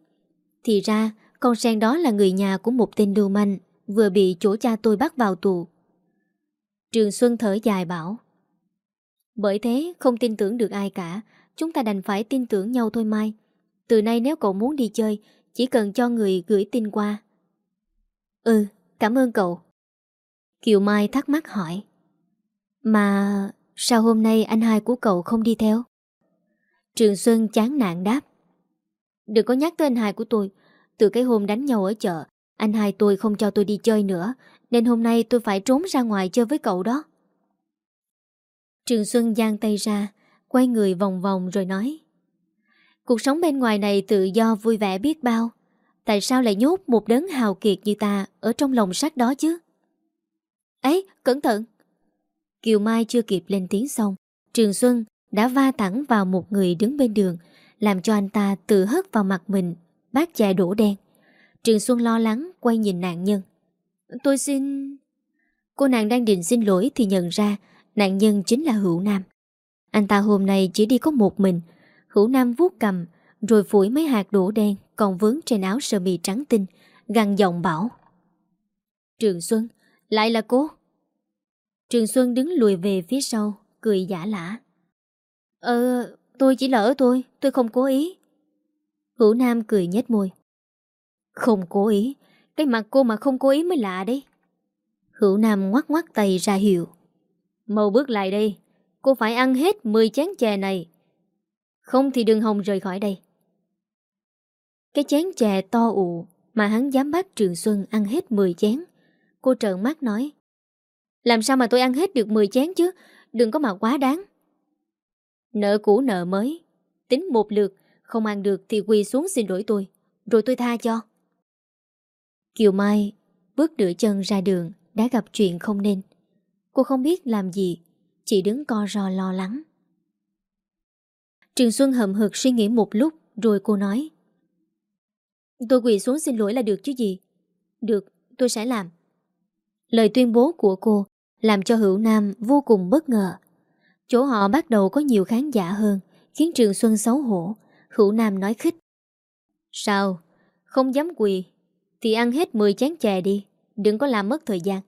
Thì ra Con sen đó là người nhà của một tên lưu manh Vừa bị chỗ cha tôi bắt vào tù. Trường Xuân thở dài bảo Bởi thế không tin tưởng được ai cả Chúng ta đành phải tin tưởng nhau thôi Mai. Từ nay nếu cậu muốn đi chơi Chỉ cần cho người gửi tin qua. Ừ, cảm ơn cậu. Kiều Mai thắc mắc hỏi. Mà sao hôm nay anh hai của cậu không đi theo? Trường Xuân chán nản đáp. Đừng có nhắc tới anh hai của tôi. Từ cái hôm đánh nhau ở chợ, anh hai tôi không cho tôi đi chơi nữa, nên hôm nay tôi phải trốn ra ngoài chơi với cậu đó. Trường Xuân giang tay ra, quay người vòng vòng rồi nói. Cuộc sống bên ngoài này tự do vui vẻ biết bao. Tại sao lại nhốt một đấng hào kiệt như ta Ở trong lòng sắt đó chứ Ấy cẩn thận Kiều Mai chưa kịp lên tiếng xong Trường Xuân đã va thẳng vào một người đứng bên đường Làm cho anh ta tự hất vào mặt mình Bát chai đổ đen Trường Xuân lo lắng quay nhìn nạn nhân Tôi xin... Cô nàng đang định xin lỗi thì nhận ra nạn nhân chính là Hữu Nam. Anh ta hôm nay chỉ đi có một mình. Hữu Nam vuốt cầm rồi phủi mấy hạt đổ đen còn vướng trên áo sơ mi trắng tinh, găng giọng bảo. Trường Xuân, lại là cô. Trường Xuân đứng lùi về phía sau, cười giả lả. Ờ, tôi chỉ lỡ tôi, tôi không cố ý. Hữu Nam cười nhếch môi. Không cố ý, cái mặt cô mà không cố ý mới lạ đấy. Hữu Nam ngoắt ngoắt tay ra hiệu. Mau bước lại đây, cô phải ăn hết 10 chén chè này. Không thì đừng hồng rời khỏi đây. Cái chén chè to ụ mà hắn dám bắt Trường Xuân ăn hết 10 chén. Cô trợn mắt nói, Làm sao mà tôi ăn hết được 10 chén chứ? Đừng có mà quá đáng. Nợ cũ nợ mới, Tính một lượt, Không ăn được thì quỳ xuống xin lỗi tôi, Rồi tôi tha cho. Kiều Mai bước nửa chân ra đường, Đã gặp chuyện không nên. Cô không biết làm gì, Chỉ đứng co ro lo lắng. Trường Xuân hậm hực suy nghĩ một lúc, Rồi cô nói, Tôi quỳ xuống xin lỗi là được chứ gì? Được, tôi sẽ làm. Lời tuyên bố của cô Làm cho Hữu Nam vô cùng bất ngờ Chỗ họ bắt đầu có nhiều khán giả hơn, khiến Trường Xuân xấu hổ. Hữu Nam nói khích. Sao? Không dám quỳ, thì ăn hết 10 chén chè đi, đừng có làm mất thời gian.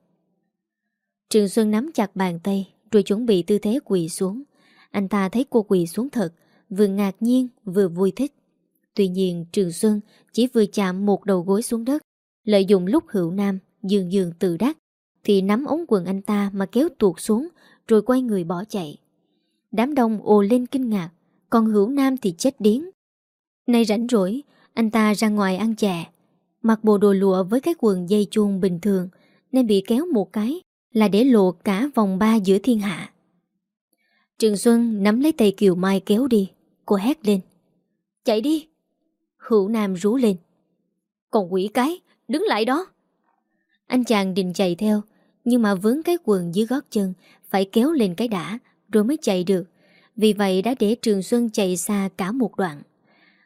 Trường Xuân nắm chặt bàn tay, rồi chuẩn bị tư thế quỳ xuống. Anh ta thấy cô quỳ xuống thật, vừa ngạc nhiên vừa vui thích. Tuy nhiên Trường Xuân chỉ vừa chạm một đầu gối xuống đất, lợi dụng lúc hữu nam dường dường tự đắc, thì nắm ống quần anh ta mà kéo tuột xuống rồi quay người bỏ chạy. Đám đông ồ lên kinh ngạc, còn hữu nam thì chết điếng. Nay rảnh rỗi, anh ta ra ngoài ăn chè, mặc bộ đồ lụa với cái quần dây chuông bình thường nên bị kéo một cái là để lộ cả vòng ba giữa thiên hạ. Trường Xuân nắm lấy tay Kiều Mai kéo đi, cô hét lên. Chạy đi! Hữu Nam rú lên. Còn quỷ cái, đứng lại đó! Anh chàng định chạy theo, nhưng mà vướng cái quần dưới gót chân, phải kéo lên cái đã rồi mới chạy được. Vì vậy đã để Trường Xuân chạy xa cả một đoạn.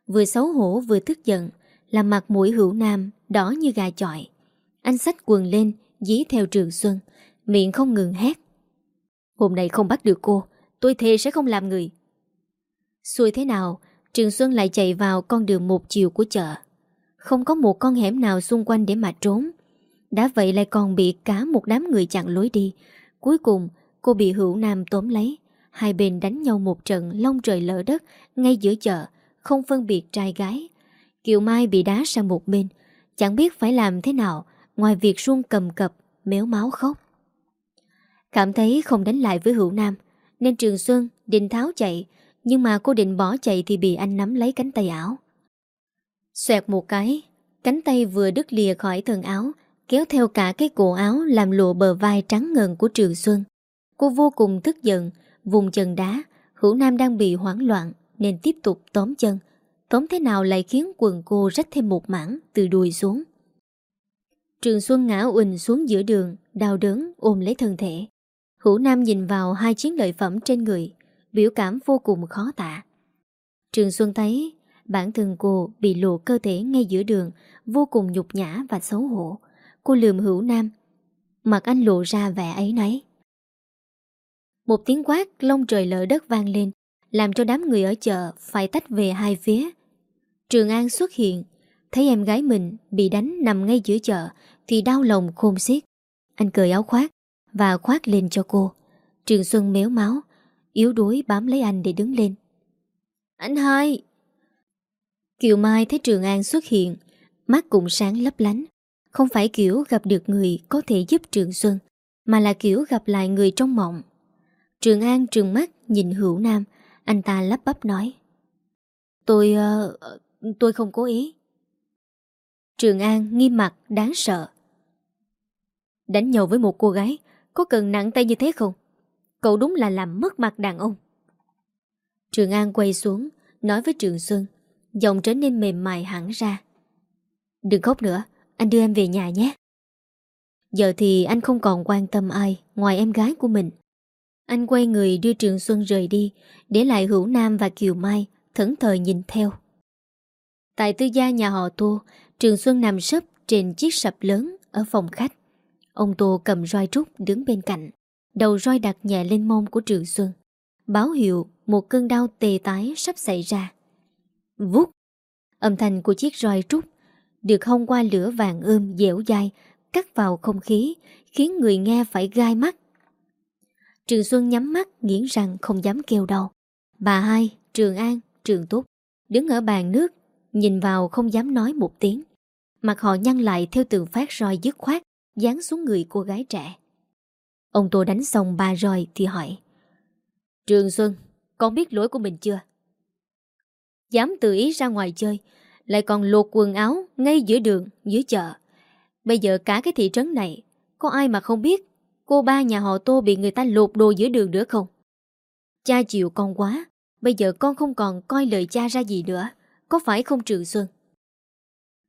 Vừa xấu hổ vừa tức giận, làm mặt mũi hữu nam đỏ như gà chọi. Anh xách quần lên, dí theo Trường Xuân, miệng không ngừng hét. Hôm nay không bắt được cô, tôi thề sẽ không làm người. Xui thế nào, Trường Xuân lại chạy vào con đường một chiều của chợ. Không có một con hẻm nào xung quanh để mà trốn. Đã vậy lại còn bị cả một đám người chặn lối đi. Cuối cùng, cô bị hữu nam tóm lấy. Hai bên đánh nhau một trận long trời lỡ đất ngay giữa chợ, không phân biệt trai gái. Kiều Mai bị đá sang một bên, chẳng biết phải làm thế nào ngoài việc run cầm cập, méo máu khóc. Cảm thấy không đánh lại với hữu nam, nên Trường Xuân định tháo chạy, nhưng mà cô định bỏ chạy thì bị anh nắm lấy cánh tay áo. Xoẹt một cái, cánh tay vừa đứt lìa khỏi thần áo, kéo theo cả cái cổ áo làm lộ bờ vai trắng ngần của Trường Xuân. Cô vô cùng tức giận, vùng chân đá, hữu nam đang bị hoảng loạn nên tiếp tục tóm chân. Tóm thế nào lại khiến quần cô rách thêm một mảng từ đùi xuống. Trường Xuân ngã uỳnh xuống giữa đường, đau đớn ôm lấy thân thể. Hữu Nam nhìn vào hai chiến lợi phẩm trên người, biểu cảm vô cùng khó tả. Trường Xuân thấy bản thân cô bị lộ cơ thể ngay giữa đường, vô cùng nhục nhã và xấu hổ. Cô lườm Hữu Nam, mặt anh lộ ra vẻ ấy nấy. Một tiếng quát lông trời lỡ đất vang lên, làm cho đám người ở chợ phải tách về hai phía. Trường An xuất hiện, thấy em gái mình bị đánh nằm ngay giữa chợ thì đau lòng khôn xiết. Anh cởi áo khoác và khoác lên cho cô. Trường Xuân méo máu, yếu đuối bám lấy anh để đứng lên. Anh hai! Kiều Mai thấy Trường An xuất hiện, mắt cũng sáng lấp lánh. Không phải kiểu gặp được người có thể giúp Trường Xuân, mà là kiểu gặp lại người trong mộng. Trường An trường mắt nhìn Hữu Nam, anh ta lắp bắp nói. Tôi... Uh, tôi không cố ý. Trường An nghiêm mặt đáng sợ. Đánh nhau với một cô gái có cần nặng tay như thế không? Cậu đúng là làm mất mặt đàn ông. Trường An quay xuống, nói với Trường Xuân, giọng trở nên mềm mại hẳn ra. Đừng khóc nữa, anh đưa em về nhà nhé. Giờ thì anh không còn quan tâm ai ngoài em gái của mình. Anh quay người đưa Trường Xuân rời đi, để lại Hữu Nam và Kiều Mai thẫn thờ nhìn theo. Tại tư gia nhà họ Tô, Trường Xuân nằm sấp trên chiếc sập lớn ở phòng khách. Ông Tô cầm roi trúc đứng bên cạnh, đầu roi đặt nhẹ lên mông của Trường Xuân. Báo hiệu một cơn đau tê tái sắp xảy ra. Vút! Âm thanh của chiếc roi trúc được hông qua lửa vàng ươm dẻo dai cắt vào không khí khiến người nghe phải gai mắt. Trường Xuân nhắm mắt nghiến răng không dám kêu đau. Bà hai, Trường An, Trường Túc đứng ở bàn nước nhìn vào không dám nói một tiếng. Mặt họ nhăn lại theo từng phát roi dứt khoát dán xuống người cô gái trẻ. Ông Tô đánh xong ba roi thì hỏi Trường Xuân, con biết lỗi của mình chưa? Dám tự ý ra ngoài chơi lại còn lột quần áo ngay giữa đường, dưới chợ Bây giờ cả cái thị trấn này Có ai mà không biết Cô ba nhà họ Tô bị người ta lột đồ giữa đường nữa không? Cha chịu con quá Bây giờ con không còn coi lời cha ra gì nữa Có phải không Trường Xuân?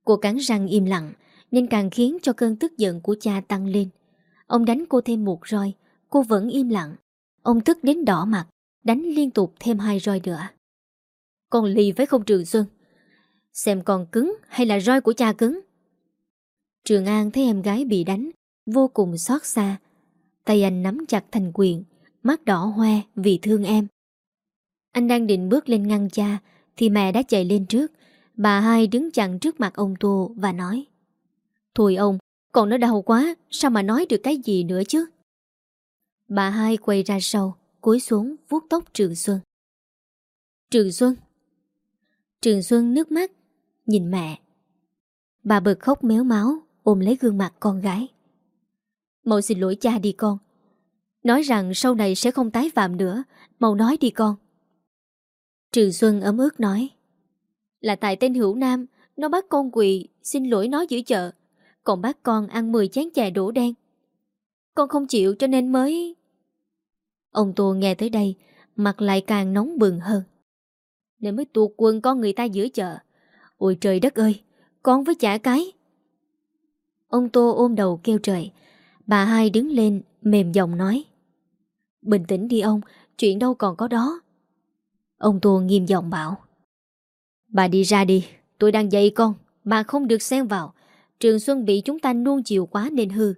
Cô cắn răng im lặng nên càng khiến cho cơn tức giận của cha tăng lên. Ông đánh cô thêm một roi, cô vẫn im lặng. Ông tức đến đỏ mặt, đánh liên tục thêm hai roi nữa. Con lì với không Trường Xuân? Xem con cứng hay là roi của cha cứng? Trường An thấy em gái bị đánh, vô cùng xót xa. Tay anh nắm chặt thành quyền, mắt đỏ hoe vì thương em. Anh đang định bước lên ngăn cha thì mẹ đã chạy lên trước. Bà hai đứng chặn trước mặt ông Tô và nói Thôi ông, còn nó đau quá, sao mà nói được cái gì nữa chứ? Bà hai quay ra sau, cúi xuống vuốt tóc Trường Xuân. Trường Xuân Trường Xuân nước mắt, nhìn mẹ. Bà bực khóc méo máu, ôm lấy gương mặt con gái. Mậu xin lỗi cha đi con. Nói rằng sau này sẽ không tái phạm nữa, Mậu nói đi con. Trường Xuân ấm ức nói. Là tại tên Hữu Nam, nó bắt con quỳ, xin lỗi nó giữ chợ. Còn bắt con ăn 10 chén chè đổ đen. Con không chịu cho nên mới... Ông Tô nghe tới đây, mặt lại càng nóng bừng hơn. Nên mới tuột quân con người ta giữa chợ. Ôi trời đất ơi, con với chả cái. Ông Tô ôm đầu kêu trời. Bà hai đứng lên, mềm giọng nói. Bình tĩnh đi ông, chuyện đâu còn có đó. Ông Tô nghiêm giọng bảo. Bà đi ra đi, tôi đang dạy con, bà không được xen vào. Trường Xuân bị chúng ta nuông chiều quá nên hư.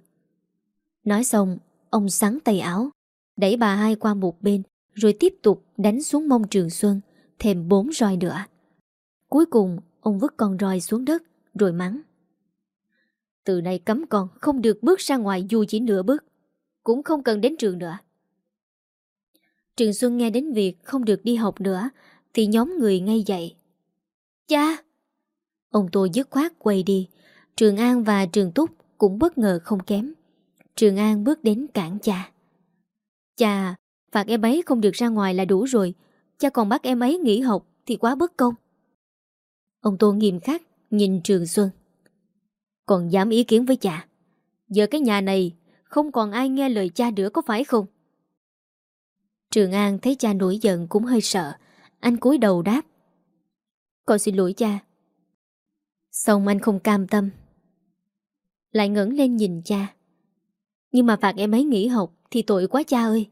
Nói xong, ông sắn tay áo, đẩy bà hai qua một bên, rồi tiếp tục đánh xuống mông Trường Xuân, thêm bốn roi nữa. Cuối cùng, ông vứt con roi xuống đất, rồi mắng. Từ nay cấm con không được bước ra ngoài dù chỉ nửa bước, cũng không cần đến trường nữa. Trường Xuân nghe đến việc không được đi học nữa, thì nhóm người ngay dậy. Cha! Ông tôi dứt khoát quay đi, Trường An và Trường Túc cũng bất ngờ không kém. Trường An bước đến cản cha. Cha, phạt em ấy không được ra ngoài là đủ rồi. Cha còn bắt em ấy nghỉ học thì quá bất công. Ông Tô nghiêm khắc nhìn Trường Xuân. Còn dám ý kiến với cha. Giờ cái nhà này không còn ai nghe lời cha nữa có phải không? Trường An thấy cha nổi giận cũng hơi sợ. Anh cúi đầu đáp. Con xin lỗi cha. Xong anh không cam tâm. Lại ngẩng lên nhìn cha. Nhưng mà phạt em ấy nghỉ học Thì tội quá cha ơi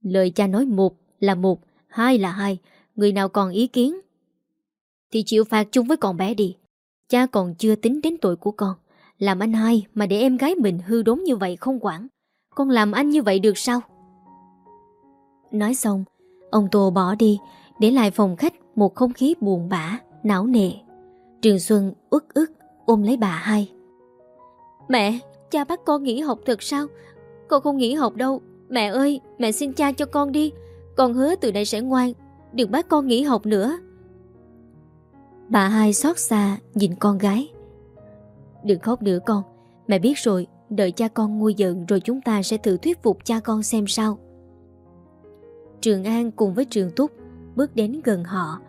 Lời cha nói một là một, Hai là hai, Người nào còn ý kiến thì chịu phạt chung với con bé đi. Cha còn chưa tính đến tội của con. Làm anh hai mà để em gái mình hư đốn như vậy không quản. Con làm anh như vậy được sao? Nói xong, Ông Tô bỏ đi, Để lại phòng khách một không khí buồn bã, Não nề. Trường Xuân ức ức ôm lấy bà hai. Mẹ, Cha bắt con nghỉ học thật sao? Con không nghỉ học đâu. Mẹ ơi, mẹ xin cha cho con đi. Con hứa từ đây sẽ ngoan. Đừng bắt con nghỉ học nữa. Bà hai xót xa nhìn con gái. Đừng khóc nữa con, Mẹ biết rồi, Đợi cha con nguôi giận rồi chúng ta sẽ thử thuyết phục cha con xem sao. Trường An cùng với Trường Túc Bước đến gần họ.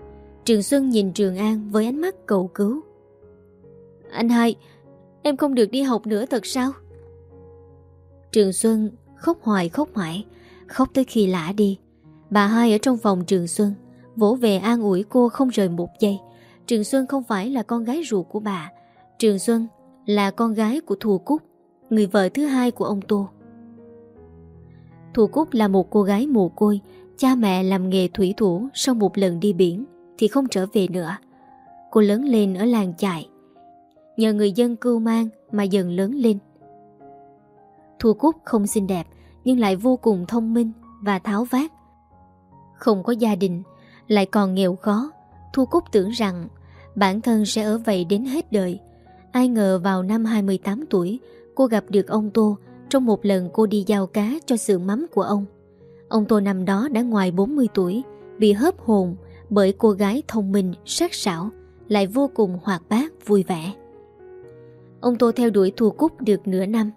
Trường Xuân nhìn Trường An với ánh mắt cầu cứu. Anh hai, Em không được đi học nữa thật sao? Trường Xuân khóc hoài khóc mãi, Khóc tới khi lã đi. Bà hai ở trong phòng Trường Xuân, Vỗ về an ủi cô không rời một giây. Trường Xuân không phải là con gái ruột của bà. Trường Xuân là con gái của Thù Cúc, Người vợ thứ hai của ông Tô. Thù Cúc là một cô gái mồ côi. Cha mẹ làm nghề thủy thủ, Sau một lần đi biển Thì không trở về nữa. Cô lớn lên ở làng chài Nhờ người dân cưu mang mà dần lớn lên. Thu Cúc không xinh đẹp, Nhưng lại vô cùng thông minh Và tháo vát. Không có gia đình, Lại còn nghèo khó. Thu Cúc tưởng rằng Bản thân sẽ ở vậy đến hết đời. Ai ngờ vào năm 28 tuổi Cô gặp được ông Tô Trong một lần cô đi giao cá cho sự mắm của ông. Ông Tô năm đó đã ngoài 40 tuổi Bị hớp hồn Bởi cô gái thông minh, sắc sảo Lại vô cùng hoạt bát, vui vẻ. Ông Tô theo đuổi Thu Cúc được nửa năm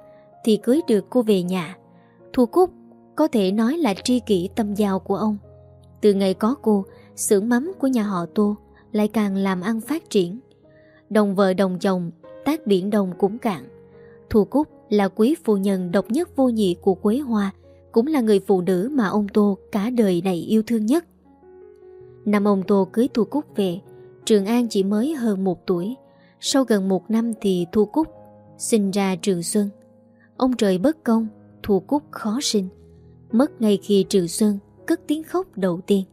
Thì cưới được cô về nhà. Thu Cúc có thể nói là tri kỷ tâm giao của ông. Từ ngày có cô xưởng mắm của nhà họ Tô Lại càng làm ăn phát triển Đồng vợ đồng chồng Tác biển đồng cũng cạn Thu Cúc là quý phu nhân độc nhất vô nhị của Quế Hoa Cũng là người phụ nữ mà ông Tô cả đời này yêu thương nhất Năm ông Tô cưới Thu Cúc về Trường An chỉ mới hơn một tuổi sau gần một năm thì Thu Cúc sinh ra Trường Xuân. Ông trời bất công, Thu Cúc khó sinh. Mất ngay khi Trường Xuân cất tiếng khóc đầu tiên.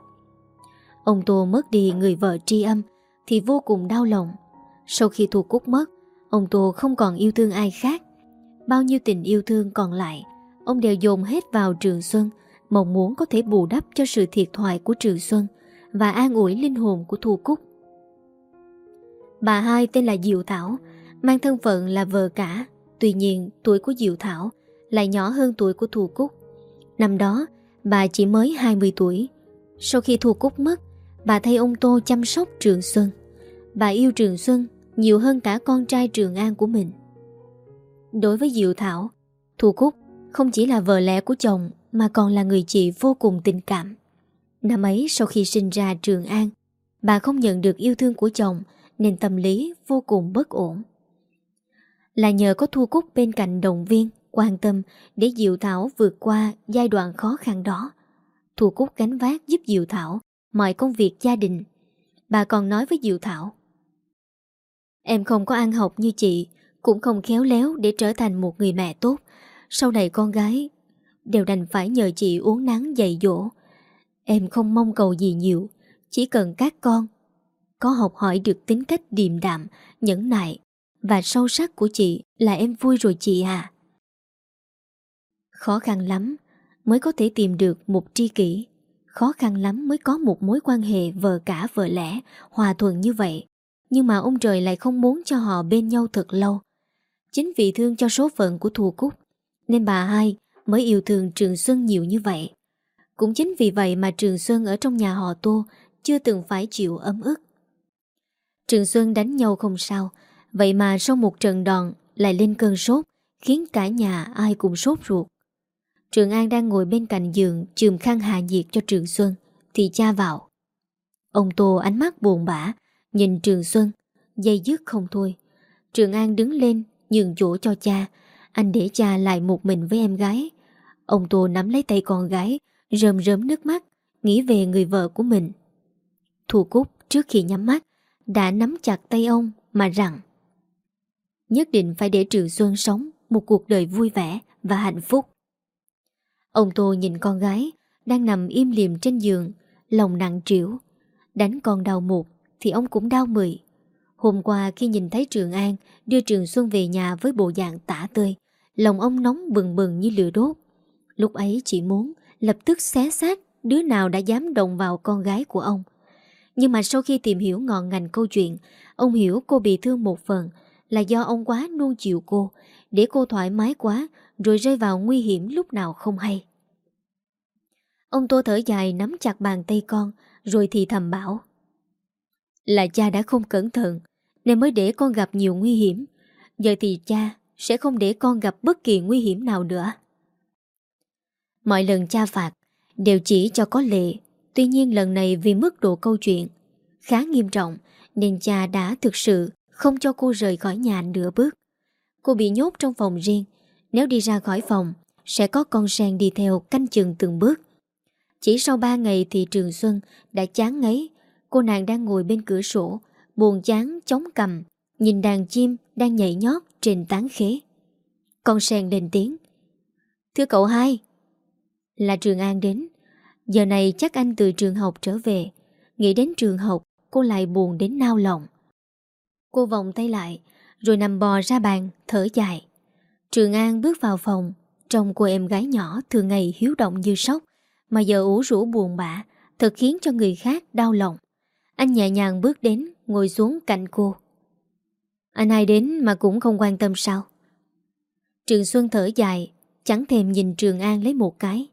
Ông Tô mất đi người vợ tri âm thì vô cùng đau lòng. Sau khi Thu Cúc mất, ông Tô không còn yêu thương ai khác. Bao nhiêu tình yêu thương còn lại, ông đều dồn hết vào Trường Xuân mong muốn có thể bù đắp cho sự thiệt thòi của Trường Xuân và an ủi linh hồn của Thu Cúc. Bà hai tên là Diệu Thảo, mang thân phận là vợ cả, tuy nhiên tuổi của Diệu Thảo lại nhỏ hơn tuổi của Thu Cúc. Năm đó, bà chỉ mới 20 tuổi. Sau khi Thu Cúc mất, bà thay ông Tô chăm sóc Trường Xuân. Bà yêu Trường Xuân nhiều hơn cả con trai Trường An của mình. Đối với Diệu Thảo, Thu Cúc không chỉ là vợ lẽ của chồng mà còn là người chị vô cùng tình cảm. Năm ấy sau khi sinh ra Trường An, bà không nhận được yêu thương của chồng nên tâm lý vô cùng bất ổn. Là nhờ có Thu Cúc bên cạnh động viên, quan tâm để Diệu Thảo vượt qua giai đoạn khó khăn đó. Thu Cúc gánh vác giúp Diệu Thảo mọi công việc gia đình. Bà còn nói với Diệu Thảo Em không có ăn học như chị, cũng không khéo léo để trở thành một người mẹ tốt. Sau này con gái đều đành phải nhờ chị uống nắng dạy dỗ. Em không mong cầu gì nhiều, chỉ cần các con có học hỏi được tính cách điềm đạm, nhẫn nại và sâu sắc của chị là em vui rồi chị à. Khó khăn lắm mới có thể tìm được một tri kỷ. Khó khăn lắm mới có một mối quan hệ vợ cả vợ lẽ, hòa thuận như vậy. Nhưng mà ông trời lại không muốn cho họ bên nhau thật lâu. Chính vì thương cho số phận của Thù Cúc, nên bà hai mới yêu thương Trường Xuân nhiều như vậy. Cũng chính vì vậy mà Trường Xuân ở trong nhà họ Tô chưa từng phải chịu ấm ức. Trường Xuân đánh nhau không sao, vậy mà sau một trận đòn lại lên cơn sốt, khiến cả nhà ai cũng sốt ruột. Trường An đang ngồi bên cạnh giường chườm khăn hạ nhiệt cho Trường Xuân, thì cha vào. Ông Tô ánh mắt buồn bã, nhìn Trường Xuân, dây dứt không thôi. Trường An đứng lên, nhường chỗ cho cha, anh để cha lại một mình với em gái. Ông Tô nắm lấy tay con gái, rơm rớm nước mắt, nghĩ về người vợ của mình. Thu Cúc trước khi nhắm mắt, đã nắm chặt tay ông mà rằng Nhất định phải để Trường Xuân sống một cuộc đời vui vẻ và hạnh phúc. Ông Tô nhìn con gái đang nằm im liềm trên giường, lòng nặng trĩu. Đánh con đau một thì ông cũng đau mười. Hôm qua khi nhìn thấy Trường An đưa Trường Xuân về nhà với bộ dạng tả tơi, lòng ông nóng bừng bừng như lửa đốt. Lúc ấy chỉ muốn lập tức xé xác đứa nào đã dám động vào con gái của ông. Nhưng mà sau khi tìm hiểu ngọn ngành câu chuyện, ông hiểu cô bị thương một phần là do ông quá nuông chịu cô, để cô thoải mái quá, rồi rơi vào nguy hiểm lúc nào không hay. Ông Tô thở dài nắm chặt bàn tay con, rồi thì thầm bảo. Là cha đã không cẩn thận, nên mới để con gặp nhiều nguy hiểm. Giờ thì cha sẽ không để con gặp bất kỳ nguy hiểm nào nữa. Mọi lần cha phạt đều chỉ cho có lệ, Tuy nhiên lần này vì mức độ câu chuyện khá nghiêm trọng, nên cha đã thực sự không cho cô rời khỏi nhà nửa bước. Cô bị nhốt trong phòng riêng. Nếu đi ra khỏi phòng, sẽ có con sen đi theo canh chừng từng bước. Chỉ sau 3 ngày thì Trường Xuân đã chán ngấy. Cô nàng đang ngồi bên cửa sổ, buồn chán, chống cầm, nhìn đàn chim đang nhảy nhót trên tán khế. Con sen lên tiếng. Thưa cậu hai. Là Trường An đến. Giờ này chắc anh từ trường học trở về Nghĩ đến trường học Cô lại buồn đến nao lòng Cô vòng tay lại rồi nằm bò ra bàn, thở dài. Trường An bước vào phòng, trông cô em gái nhỏ thường ngày hiếu động như sóc, Mà giờ ủ rũ buồn bã, Thật khiến cho người khác đau lòng. Anh nhẹ nhàng bước đến, Ngồi xuống cạnh cô. Anh ai đến mà cũng không quan tâm sao? Trường Xuân thở dài, Chẳng thèm nhìn Trường An lấy một cái.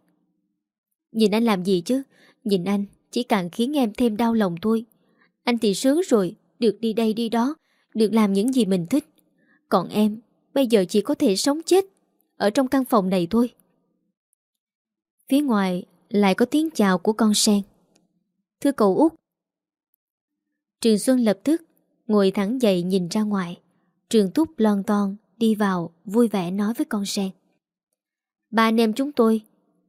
Nhìn anh làm gì chứ? Nhìn anh, chỉ càng khiến em thêm đau lòng thôi. Anh thì sướng rồi, Được đi đây đi đó được làm những gì mình thích. Còn em, bây giờ chỉ có thể sống chết, Ở trong căn phòng này thôi. Phía ngoài lại có tiếng chào của con sen. Thưa cậu út. Trường Xuân lập tức Ngồi thẳng dậy nhìn ra ngoài. Trường Túc lon ton đi vào Vui vẻ nói với con sen. Ba anh em chúng tôi,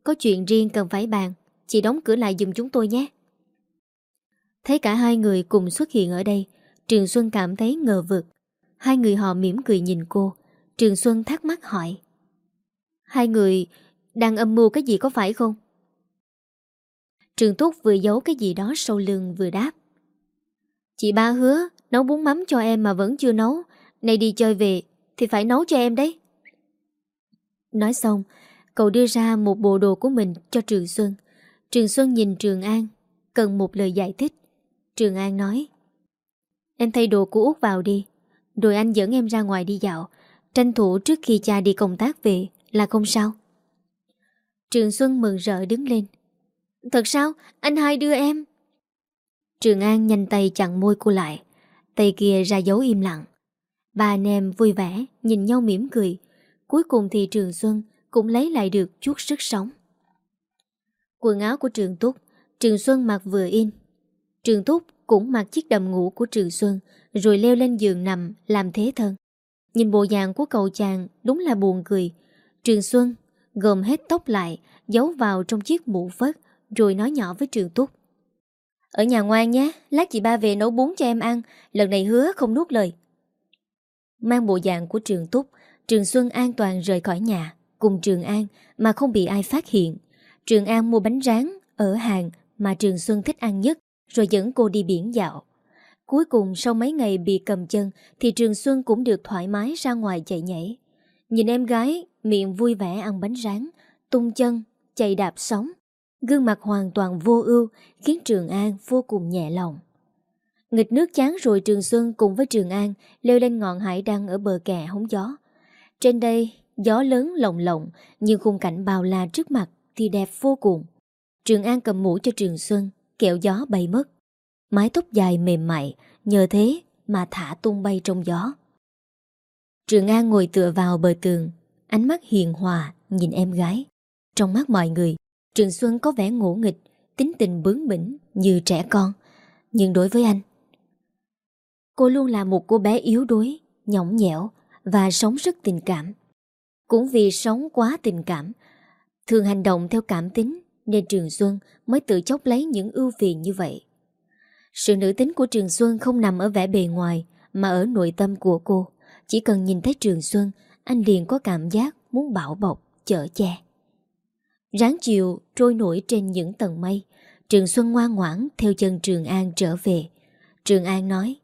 có chuyện riêng cần phải bàn, Chị đóng cửa lại giùm chúng tôi nhé. Thấy cả hai người cùng xuất hiện ở đây Trường Xuân cảm thấy ngờ vực. Hai người họ mỉm cười nhìn cô. Trường Xuân thắc mắc hỏi. Hai người đang âm mưu cái gì có phải không? Trường Túc vừa giấu cái gì đó sâu lưng vừa đáp. Chị ba hứa nấu bún mắm cho em mà vẫn chưa nấu. Này đi chơi về thì phải nấu cho em đấy. Nói xong, Cậu đưa ra một bộ đồ của mình cho Trường Xuân. Trường Xuân nhìn Trường An, Cần một lời giải thích. Trường An nói Em thay đồ của Út vào đi. Rồi anh dẫn em ra ngoài đi dạo. Tranh thủ trước khi cha đi công tác về Là không sao. Trường Xuân mừng rỡ đứng lên. Thật sao? Anh hai đưa em? Trường An nhanh tay chặn môi cô lại. Tay kia ra dấu im lặng. Ba anh em vui vẻ, Nhìn nhau mỉm cười. Cuối cùng thì Trường Xuân Cũng lấy lại được chút sức sống. Quần áo của Trường Túc, Trường Xuân mặc vừa in. Trường Túc cũng mặc chiếc đầm ngủ của Trường Xuân, Rồi leo lên giường nằm Làm thế thân. Nhìn bộ dạng của cậu chàng đúng là buồn cười. Trường Xuân gồm hết tóc lại, Giấu vào trong chiếc mũ phất, Rồi nói nhỏ với Trường Túc. Ở nhà ngoan nhé, Lát chị ba về nấu bún cho em ăn, Lần này hứa không nuốt lời. Mang bộ dạng của Trường Túc, Trường Xuân an toàn rời khỏi nhà, Cùng Trường An mà không bị ai phát hiện. Trường An mua bánh rán Ở hàng mà Trường Xuân thích ăn nhất. Rồi dẫn cô đi biển dạo. Cuối cùng sau mấy ngày bị cầm chân Thì Trường Xuân cũng được thoải mái ra ngoài chạy nhảy. Nhìn em gái Miệng vui vẻ ăn bánh rán Tung chân, chạy đạp sóng. Gương mặt hoàn toàn vô ưu Khiến Trường An vô cùng nhẹ lòng. Nghịch nước chán rồi Trường Xuân cùng với Trường An leo lên ngọn hải đăng ở bờ kè hóng gió. Trên đây, gió lớn lồng lộng nhưng khung cảnh bao la trước mặt thì đẹp vô cùng. Trường An cầm mũ cho Trường Xuân, kẹo gió bay mất. Mái tóc dài mềm mại, nhờ thế mà thả tung bay trong gió. Trường An ngồi tựa vào bờ tường, ánh mắt hiền hòa nhìn em gái. Trong mắt mọi người, Trường Xuân có vẻ ngỗ nghịch, tính tình bướng bỉnh như trẻ con. Nhưng đối với anh, cô luôn là một cô bé yếu đuối, nhõng nhẽo và sống rất tình cảm. Cũng vì sống quá tình cảm, thường hành động theo cảm tính nên Trường Xuân mới tự chốc lấy những ưu phiền như vậy. Sự nữ tính của Trường Xuân không nằm ở vẻ bề ngoài mà ở nội tâm của cô. Chỉ cần nhìn thấy Trường Xuân, anh liền có cảm giác muốn bảo bọc, chở che. Ráng chiều trôi nổi trên những tầng mây, Trường Xuân ngoan ngoãn theo chân Trường An trở về. Trường An nói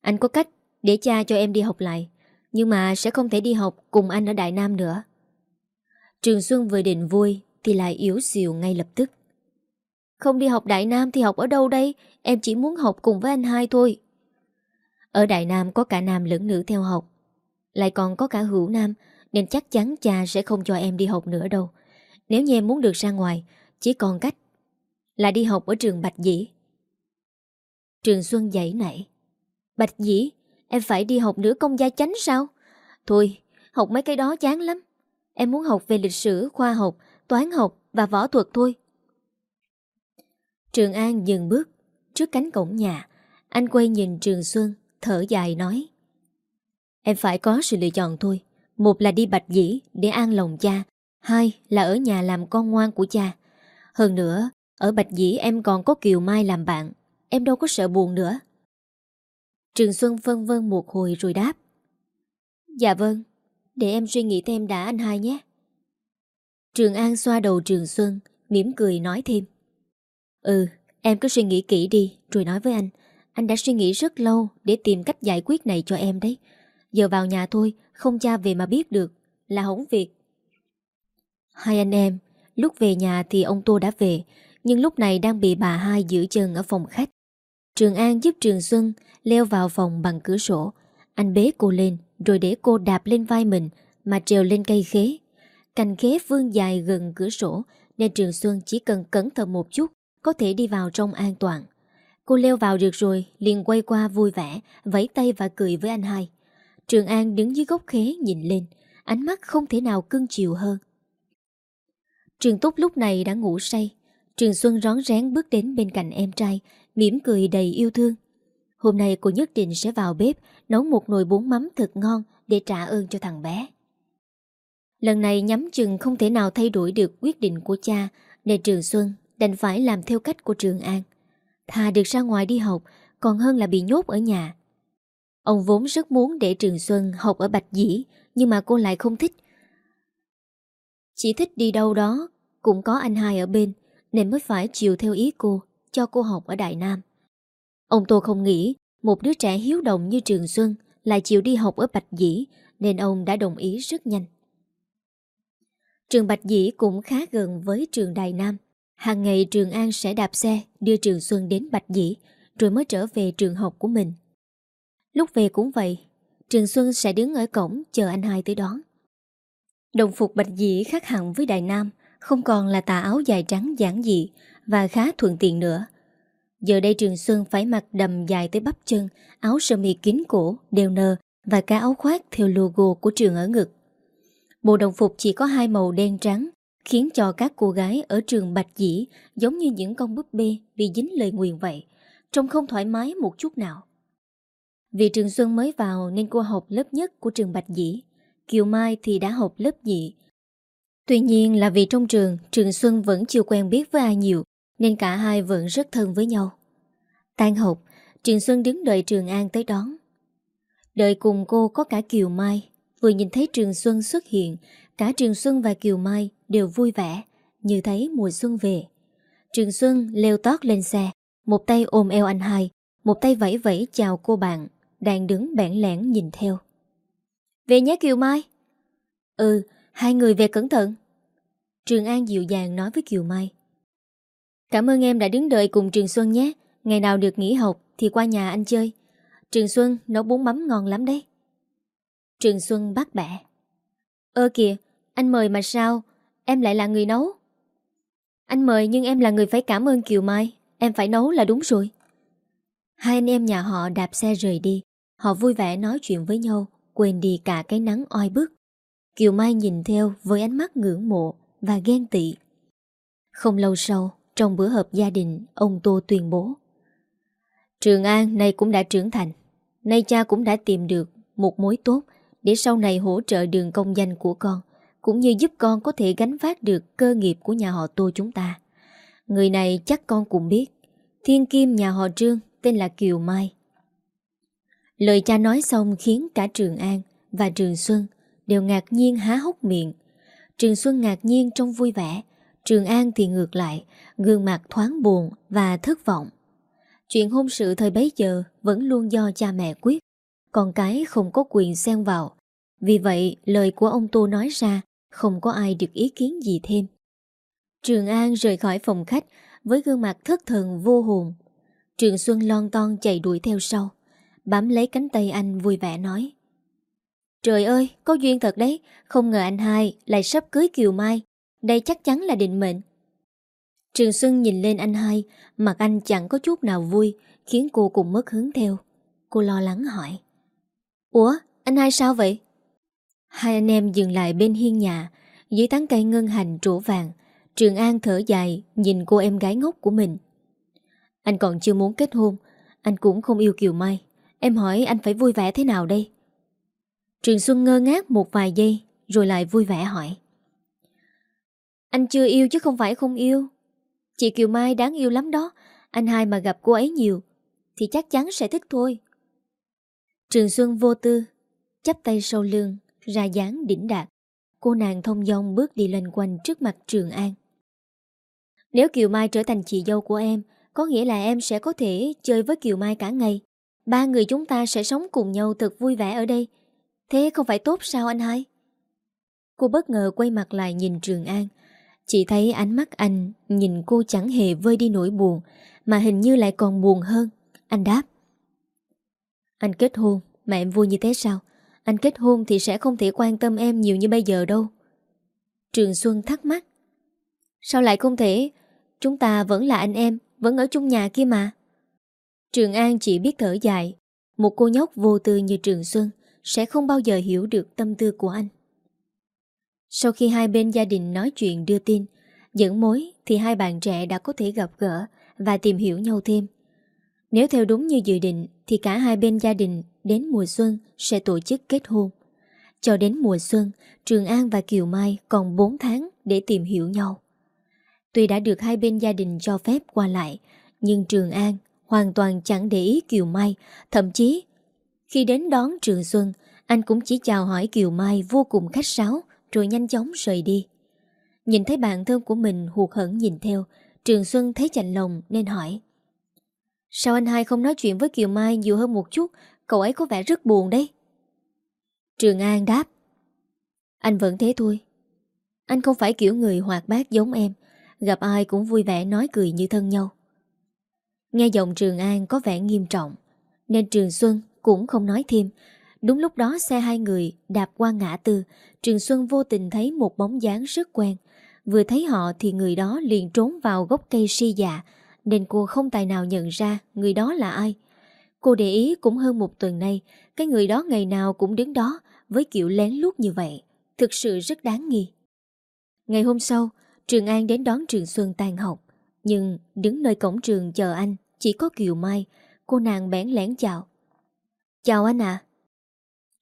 Anh có cách để cha cho em đi học lại, nhưng mà sẽ không thể đi học cùng anh ở Đại Nam nữa. Trường Xuân vừa định vui thì lại yếu xìu ngay lập tức. Không đi học Đại Nam thì học ở đâu đây? Em chỉ muốn học cùng với anh hai thôi. Ở Đại Nam có cả nam lẫn nữ theo học. Lại còn có cả hữu nam nên chắc chắn cha sẽ không cho em đi học nữa đâu. Nếu như em muốn được ra ngoài, chỉ còn cách là đi học ở trường Bạch Dĩ. Trường Xuân dậy nảy. Bạch Dĩ, em phải đi học nữa công gia chánh sao? Thôi, học mấy cái đó chán lắm. Em muốn học về lịch sử, khoa học, toán học và võ thuật thôi. Trường An dừng bước trước cánh cổng nhà. Anh quay nhìn Trường Xuân, thở dài nói. Em phải có sự lựa chọn thôi. Một là đi bạch dĩ để an lòng cha. Hai là ở nhà làm con ngoan của cha. Hơn nữa, ở bạch dĩ em còn có Kiều Mai làm bạn. Em đâu có sợ buồn nữa. Trường Xuân vân vân một hồi rồi đáp. Dạ vâng, để em suy nghĩ thêm đã anh hai nhé. Trường An xoa đầu Trường Xuân, mỉm cười nói thêm. Ừ, em cứ suy nghĩ kỹ đi, rồi nói với anh. Anh đã suy nghĩ rất lâu để tìm cách giải quyết này cho em đấy. Giờ vào nhà thôi, không cha về mà biết được, là hỏng việc. Hai anh em, lúc về nhà thì ông Tô đã về, nhưng lúc này đang bị bà hai giữ chân ở phòng khách. Trường An giúp Trường Xuân leo vào phòng bằng cửa sổ. Anh bế cô lên, rồi để cô đạp lên vai mình mà trèo lên cây khế. Cành khế vương dài gần cửa sổ, nên Trường Xuân chỉ cần cẩn thận một chút, có thể đi vào trong an toàn. Cô leo vào được rồi, liền quay qua vui vẻ, vẫy tay và cười với anh hai. Trường An đứng dưới gốc khế nhìn lên, ánh mắt không thể nào cưng chiều hơn. Trường Túc lúc này đã ngủ say. Trường Xuân rón rén bước đến bên cạnh em trai, mỉm cười đầy yêu thương. Hôm nay cô nhất định sẽ vào bếp nấu một nồi bún mắm thật ngon để trả ơn cho thằng bé. Lần này nhắm chừng không thể nào thay đổi được quyết định của cha nên Trường Xuân đành phải làm theo cách của Trường An. Thà được ra ngoài đi học, còn hơn là bị nhốt ở nhà. Ông vốn rất muốn để Trường Xuân học ở Bạch Dĩ, nhưng mà cô lại không thích. Chỉ thích đi đâu đó, cũng có anh hai ở bên, nên mới phải chiều theo ý cô, cho cô học ở Đại Nam. Ông Tô không nghĩ, một đứa trẻ hiếu động như Trường Xuân lại chịu đi học ở Bạch Dĩ, nên ông đã đồng ý rất nhanh. Trường Bạch Dĩ cũng khá gần với trường Đài Nam. Hàng ngày Trường An sẽ đạp xe đưa Trường Xuân đến Bạch Dĩ rồi mới trở về trường học của mình. Lúc về cũng vậy, Trường Xuân sẽ đứng ở cổng chờ anh hai tới đón. Đồng phục Bạch Dĩ khác hẳn với Đài Nam, không còn là tà áo dài trắng giản dị và khá thuận tiện nữa. Giờ đây Trường Xuân phải mặc đầm dài tới bắp chân, áo sơ mi kín cổ, đều nơ và cả áo khoác theo logo của trường ở ngực. Bộ đồng phục chỉ có hai màu đen trắng, khiến cho các cô gái ở trường Bạch Dĩ giống như những con búp bê bị dính lời nguyền vậy, trông không thoải mái một chút nào. Vì Trường Xuân mới vào nên cô học lớp nhất của trường Bạch Dĩ, Kiều Mai thì đã học lớp nhị. Tuy nhiên là vì trong trường, Trường Xuân vẫn chưa quen biết với ai nhiều, nên cả hai vẫn rất thân với nhau. Tan học, Trường Xuân đứng đợi Trường An tới đón. Đợi cùng cô có cả Kiều Mai, vừa nhìn thấy Trường Xuân xuất hiện, cả Trường Xuân và Kiều Mai đều vui vẻ, như thấy mùa xuân về. Trường Xuân leo tót lên xe, một tay ôm eo anh hai, một tay vẫy vẫy chào cô bạn, đang đứng bẽn lẽn nhìn theo. Về nhé Kiều Mai. Ừ, hai người về cẩn thận. Trường An dịu dàng nói với Kiều Mai. Cảm ơn em đã đứng đợi cùng Trường Xuân nhé. Ngày nào được nghỉ học thì qua nhà anh chơi. Trường Xuân nấu bún mắm ngon lắm đấy. Trường Xuân bắt bẻ. Ơ kìa, anh mời mà sao? Em lại là người nấu. Anh mời nhưng em là người phải cảm ơn Kiều Mai. Em phải nấu là đúng rồi. Hai anh em nhà họ đạp xe rời đi. Họ vui vẻ nói chuyện với nhau, quên đi cả cái nắng oi bức. Kiều Mai nhìn theo với ánh mắt ngưỡng mộ và ghen tị. Không lâu sau, trong bữa họp gia đình, ông Tô tuyên bố. Trường An nay cũng đã trưởng thành. Nay cha cũng đã tìm được một mối tốt để sau này hỗ trợ đường công danh của con, cũng như giúp con có thể gánh vác được cơ nghiệp của nhà họ Tô chúng ta. Người này chắc con cũng biết. Thiên kim nhà họ Trương tên là Kiều Mai. Lời cha nói xong khiến cả Trường An và Trường Xuân đều ngạc nhiên há hốc miệng. Trường Xuân ngạc nhiên trong vui vẻ, Trường An thì ngược lại, gương mặt thoáng buồn và thất vọng. Chuyện hôn sự thời bấy giờ vẫn luôn do cha mẹ quyết, con cái không có quyền xen vào. Vì vậy, lời của ông Tô nói ra, không có ai được ý kiến gì thêm. Trường An rời khỏi phòng khách với gương mặt thất thần vô hồn. Trường Xuân lon ton chạy đuổi theo sau, bám lấy cánh tay anh vui vẻ nói. Trời ơi, có duyên thật đấy, không ngờ anh hai lại sắp cưới Kiều Mai. Đây chắc chắn là định mệnh. Trường Xuân nhìn lên anh hai, mặt anh chẳng có chút nào vui, khiến cô cũng mất hứng theo. Cô lo lắng hỏi. Ủa, anh hai sao vậy? Hai anh em dừng lại bên hiên nhà, dưới tán cây ngân hành trổ vàng. Trường An thở dài, nhìn cô em gái ngốc của mình. Anh còn chưa muốn kết hôn, anh cũng không yêu Kiều Mai. Em hỏi anh phải vui vẻ thế nào đây? Trường Xuân ngơ ngác một vài giây, rồi lại vui vẻ hỏi. Anh chưa yêu chứ không phải không yêu. Chị Kiều Mai đáng yêu lắm đó Anh hai mà gặp cô ấy nhiều Thì chắc chắn sẽ thích thôi Trường Xuân vô tư chắp tay sau lưng, Ra dáng đỉnh đạt. Cô nàng thông dong bước đi lên quanh trước mặt Trường An. Nếu Kiều Mai trở thành chị dâu của em, Có nghĩa là em sẽ có thể chơi với Kiều Mai cả ngày. Ba người chúng ta sẽ sống cùng nhau thật vui vẻ ở đây. Thế không phải tốt sao anh hai? Cô bất ngờ quay mặt lại nhìn Trường An. Chị thấy ánh mắt anh nhìn cô chẳng hề vơi đi nỗi buồn, Mà hình như lại còn buồn hơn. Anh đáp. Anh kết hôn mà em vui như thế sao? Anh kết hôn thì sẽ không thể quan tâm em nhiều như bây giờ đâu. Trường Xuân thắc mắc. Sao lại không thể? Chúng ta vẫn là anh em Vẫn ở chung nhà kia mà. Trường An chỉ biết thở dài. Một cô nhóc vô tư như Trường Xuân Sẽ không bao giờ hiểu được tâm tư của anh. Sau khi hai bên gia đình nói chuyện đưa tin, dẫn mối thì hai bạn trẻ đã có thể gặp gỡ và tìm hiểu nhau thêm. Nếu theo đúng như dự định thì cả hai bên gia đình đến mùa xuân sẽ tổ chức kết hôn. Cho đến mùa xuân, Trường An và Kiều Mai còn 4 tháng để tìm hiểu nhau. Tuy đã được hai bên gia đình cho phép qua lại, nhưng Trường An hoàn toàn chẳng để ý Kiều Mai, thậm chí khi đến đón Trường Xuân, anh cũng chỉ chào hỏi Kiều Mai vô cùng khách sáo, rồi nhanh chóng rời đi. Nhìn thấy bạn thân của mình hụt hẫng nhìn theo, Trường Xuân thấy chạnh lòng nên hỏi. Sao anh hai không nói chuyện với Kiều Mai nhiều hơn một chút, cậu ấy có vẻ rất buồn đấy. Trường An đáp. Anh vẫn thế thôi. Anh không phải kiểu người hoạt bát giống em Gặp ai cũng vui vẻ nói cười như thân nhau Nghe giọng Trường An có vẻ nghiêm trọng Nên Trường Xuân cũng không nói thêm Đúng lúc đó xe hai người đạp qua ngã tư Trường Xuân vô tình thấy một bóng dáng rất quen Vừa thấy họ thì người đó liền trốn vào gốc cây si dạ nên cô không tài nào nhận ra người đó là ai. Cô để ý cũng hơn một tuần nay, Cái người đó ngày nào cũng đứng đó Với kiểu lén lút như vậy. Thực sự rất đáng nghi. Ngày hôm sau, Trường An đến đón Trường Xuân tan học. Nhưng đứng nơi cổng trường chờ anh, Chỉ có Kiều Mai. Cô nàng bẽn lẽn chào. Chào anh ạ.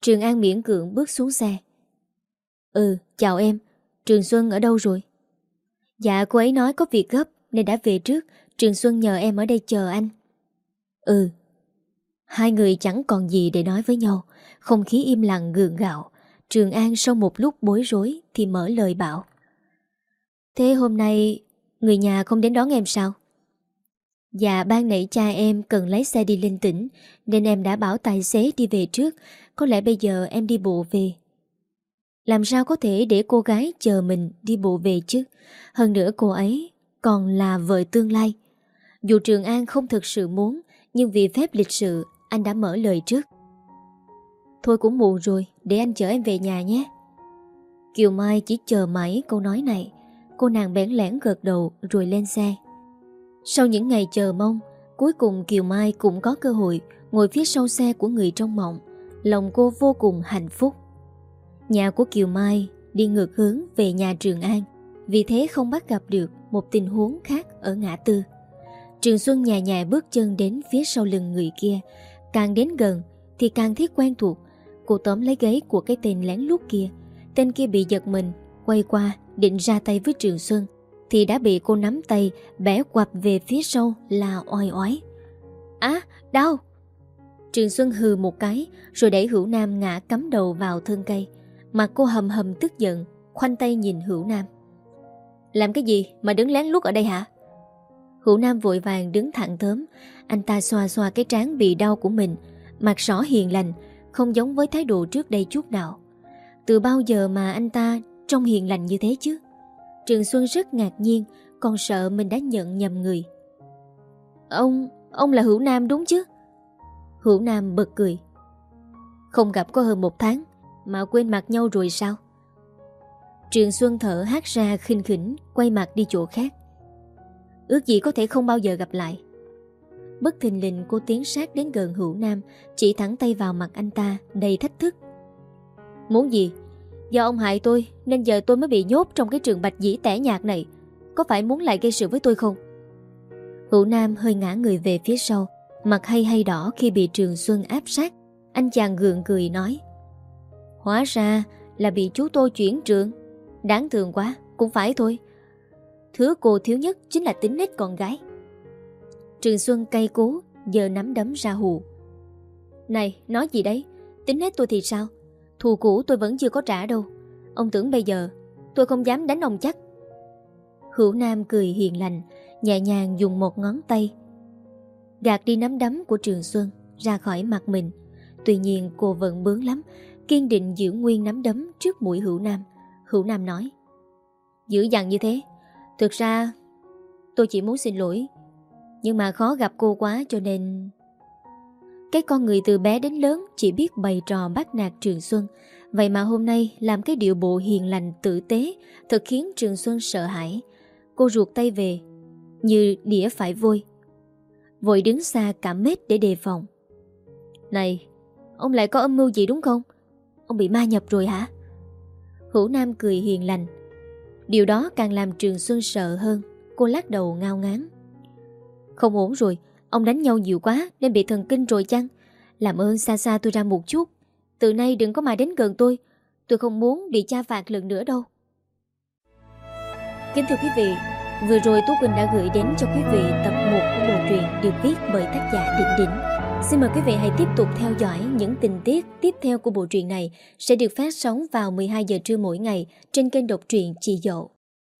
Trường An miễn cưỡng bước xuống xe. Ừ chào em. Trường Xuân ở đâu rồi? Dạ cô ấy nói có việc gấp Nên đã về trước. Trường Xuân nhờ em ở đây chờ anh. Ừ. Hai người chẳng còn gì để nói với nhau. Không khí im lặng gượng gạo. Trường An sau một lúc bối rối Thì mở lời bảo. Thế hôm nay Người nhà không đến đón em sao? Dạ ban nãy cha em cần lái xe đi lên tỉnh, Nên em đã bảo tài xế đi về trước. Có lẽ bây giờ em đi bộ về. Làm sao có thể để cô gái chờ mình đi bộ về chứ? Hơn nữa cô ấy còn là vợ tương lai. Dù Trường An không thực sự muốn, Nhưng vì phép lịch sự, Anh đã mở lời trước. Thôi cũng muộn rồi, Để anh chở em về nhà nhé. Kiều Mai chỉ chờ mãi câu nói này. Cô nàng bẽn lẽn gật đầu, rồi lên xe. Sau những ngày chờ mong, Cuối cùng Kiều Mai cũng có cơ hội Ngồi phía sau xe của người trong mộng. Lòng cô vô cùng hạnh phúc. Nhà của Kiều Mai đi ngược hướng về nhà Trường An. Vì thế không bắt gặp được một tình huống khác ở ngã tư. Trường Xuân nhà nhà bước chân đến phía sau lưng người kia. Càng đến gần thì càng thấy quen thuộc. Cô tóm lấy gáy của cái tên lén lút kia. Tên kia bị giật mình, Quay qua, định ra tay với Trường Xuân, Thì đã bị cô nắm tay, Bẻ quặp về phía sau là oai oái. Á, đau! Trường Xuân hừ một cái, Rồi đẩy Hữu Nam ngã cắm đầu vào thân cây. Mặt cô hầm hầm tức giận, Khoanh tay nhìn Hữu Nam. Làm cái gì mà đứng lén lút ở đây hả? Hữu Nam vội vàng đứng thẳng thớm. Anh ta xoa xoa cái trán bị đau của mình. Mặt rõ hiền lành Không giống với thái độ trước đây chút nào. Từ bao giờ mà anh ta Trông hiền lành như thế chứ? Trường Xuân rất ngạc nhiên Còn sợ mình đã nhận nhầm người. Ông, ông là Hữu Nam đúng chứ? Hữu Nam bật cười. Không gặp có hơn một tháng Mà quên mặt nhau rồi sao? Trường Xuân thở hát ra khinh khỉnh Quay mặt đi chỗ khác. Ước gì có thể không bao giờ gặp lại. Bất thình lình cô tiến sát đến gần Hữu Nam, Chỉ thẳng tay vào mặt anh ta, Đầy thách thức. Muốn gì? Do ông hại tôi, Nên giờ tôi mới bị nhốt trong cái trường bạch dĩ tẻ nhạt này. Có phải muốn lại gây sự với tôi không? Hữu Nam hơi ngã người về phía sau, Mặt hay hay đỏ khi bị Trường Xuân áp sát. Anh chàng gượng cười nói, Hóa ra là bị chú tôi chuyển trường. Đáng thương quá, Cũng phải thôi. Thứ cô thiếu nhất chính là tính nết con gái. Trường Xuân cay cố Giờ nắm đấm ra hù. Này, nói gì đấy? Tính nết tôi thì sao? Thù cũ tôi vẫn chưa có trả đâu. Ông tưởng bây giờ, tôi không dám đánh ông chắc. Hữu Nam cười hiền lành, Nhẹ nhàng dùng một ngón tay. Gạt đi nắm đấm của Trường Xuân, Ra khỏi mặt mình. Tuy nhiên, cô vẫn bướng lắm, Kiên định giữ nguyên nắm đấm trước mũi Hữu Nam. Hữu Nam nói Giữ dằn như thế Thực ra tôi chỉ muốn xin lỗi Nhưng mà khó gặp cô quá cho nên cái con người từ bé đến lớn chỉ biết bày trò bắt nạt Trường Xuân. Vậy mà hôm nay làm cái điệu bộ hiền lành tử tế thật khiến Trường Xuân sợ hãi. Cô ruột tay về, như đĩa phải vôi. Vội đứng xa cả mét để đề phòng. Này, ông lại có âm mưu gì đúng không? Ông bị ma nhập rồi hả? Hữu Nam cười hiền lành. Điều đó càng làm Trường Xuân sợ hơn. Cô lắc đầu ngao ngán. Không ổn rồi, Ông đánh nhau nhiều quá nên bị thần kinh rồi chăng Làm ơn xa xa tôi ra một chút Từ nay đừng có mà đến gần tôi Tôi không muốn bị cha phạt lần nữa đâu Kính thưa quý vị Vừa rồi Tú Quỳnh đã gửi đến cho quý vị tập 1 của bộ truyện được viết bởi tác giả Định Đỉnh. Xin mời quý vị hãy tiếp tục theo dõi những tình tiết tiếp theo của bộ truyện này sẽ được phát sóng vào 12 giờ trưa mỗi ngày trên kênh độc truyện Chị Dậu.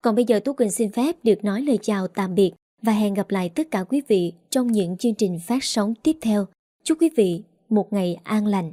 Còn bây giờ Tú Quỳnh xin phép được nói lời chào tạm biệt và hẹn gặp lại tất cả quý vị trong những chương trình phát sóng tiếp theo. Chúc quý vị một ngày an lành.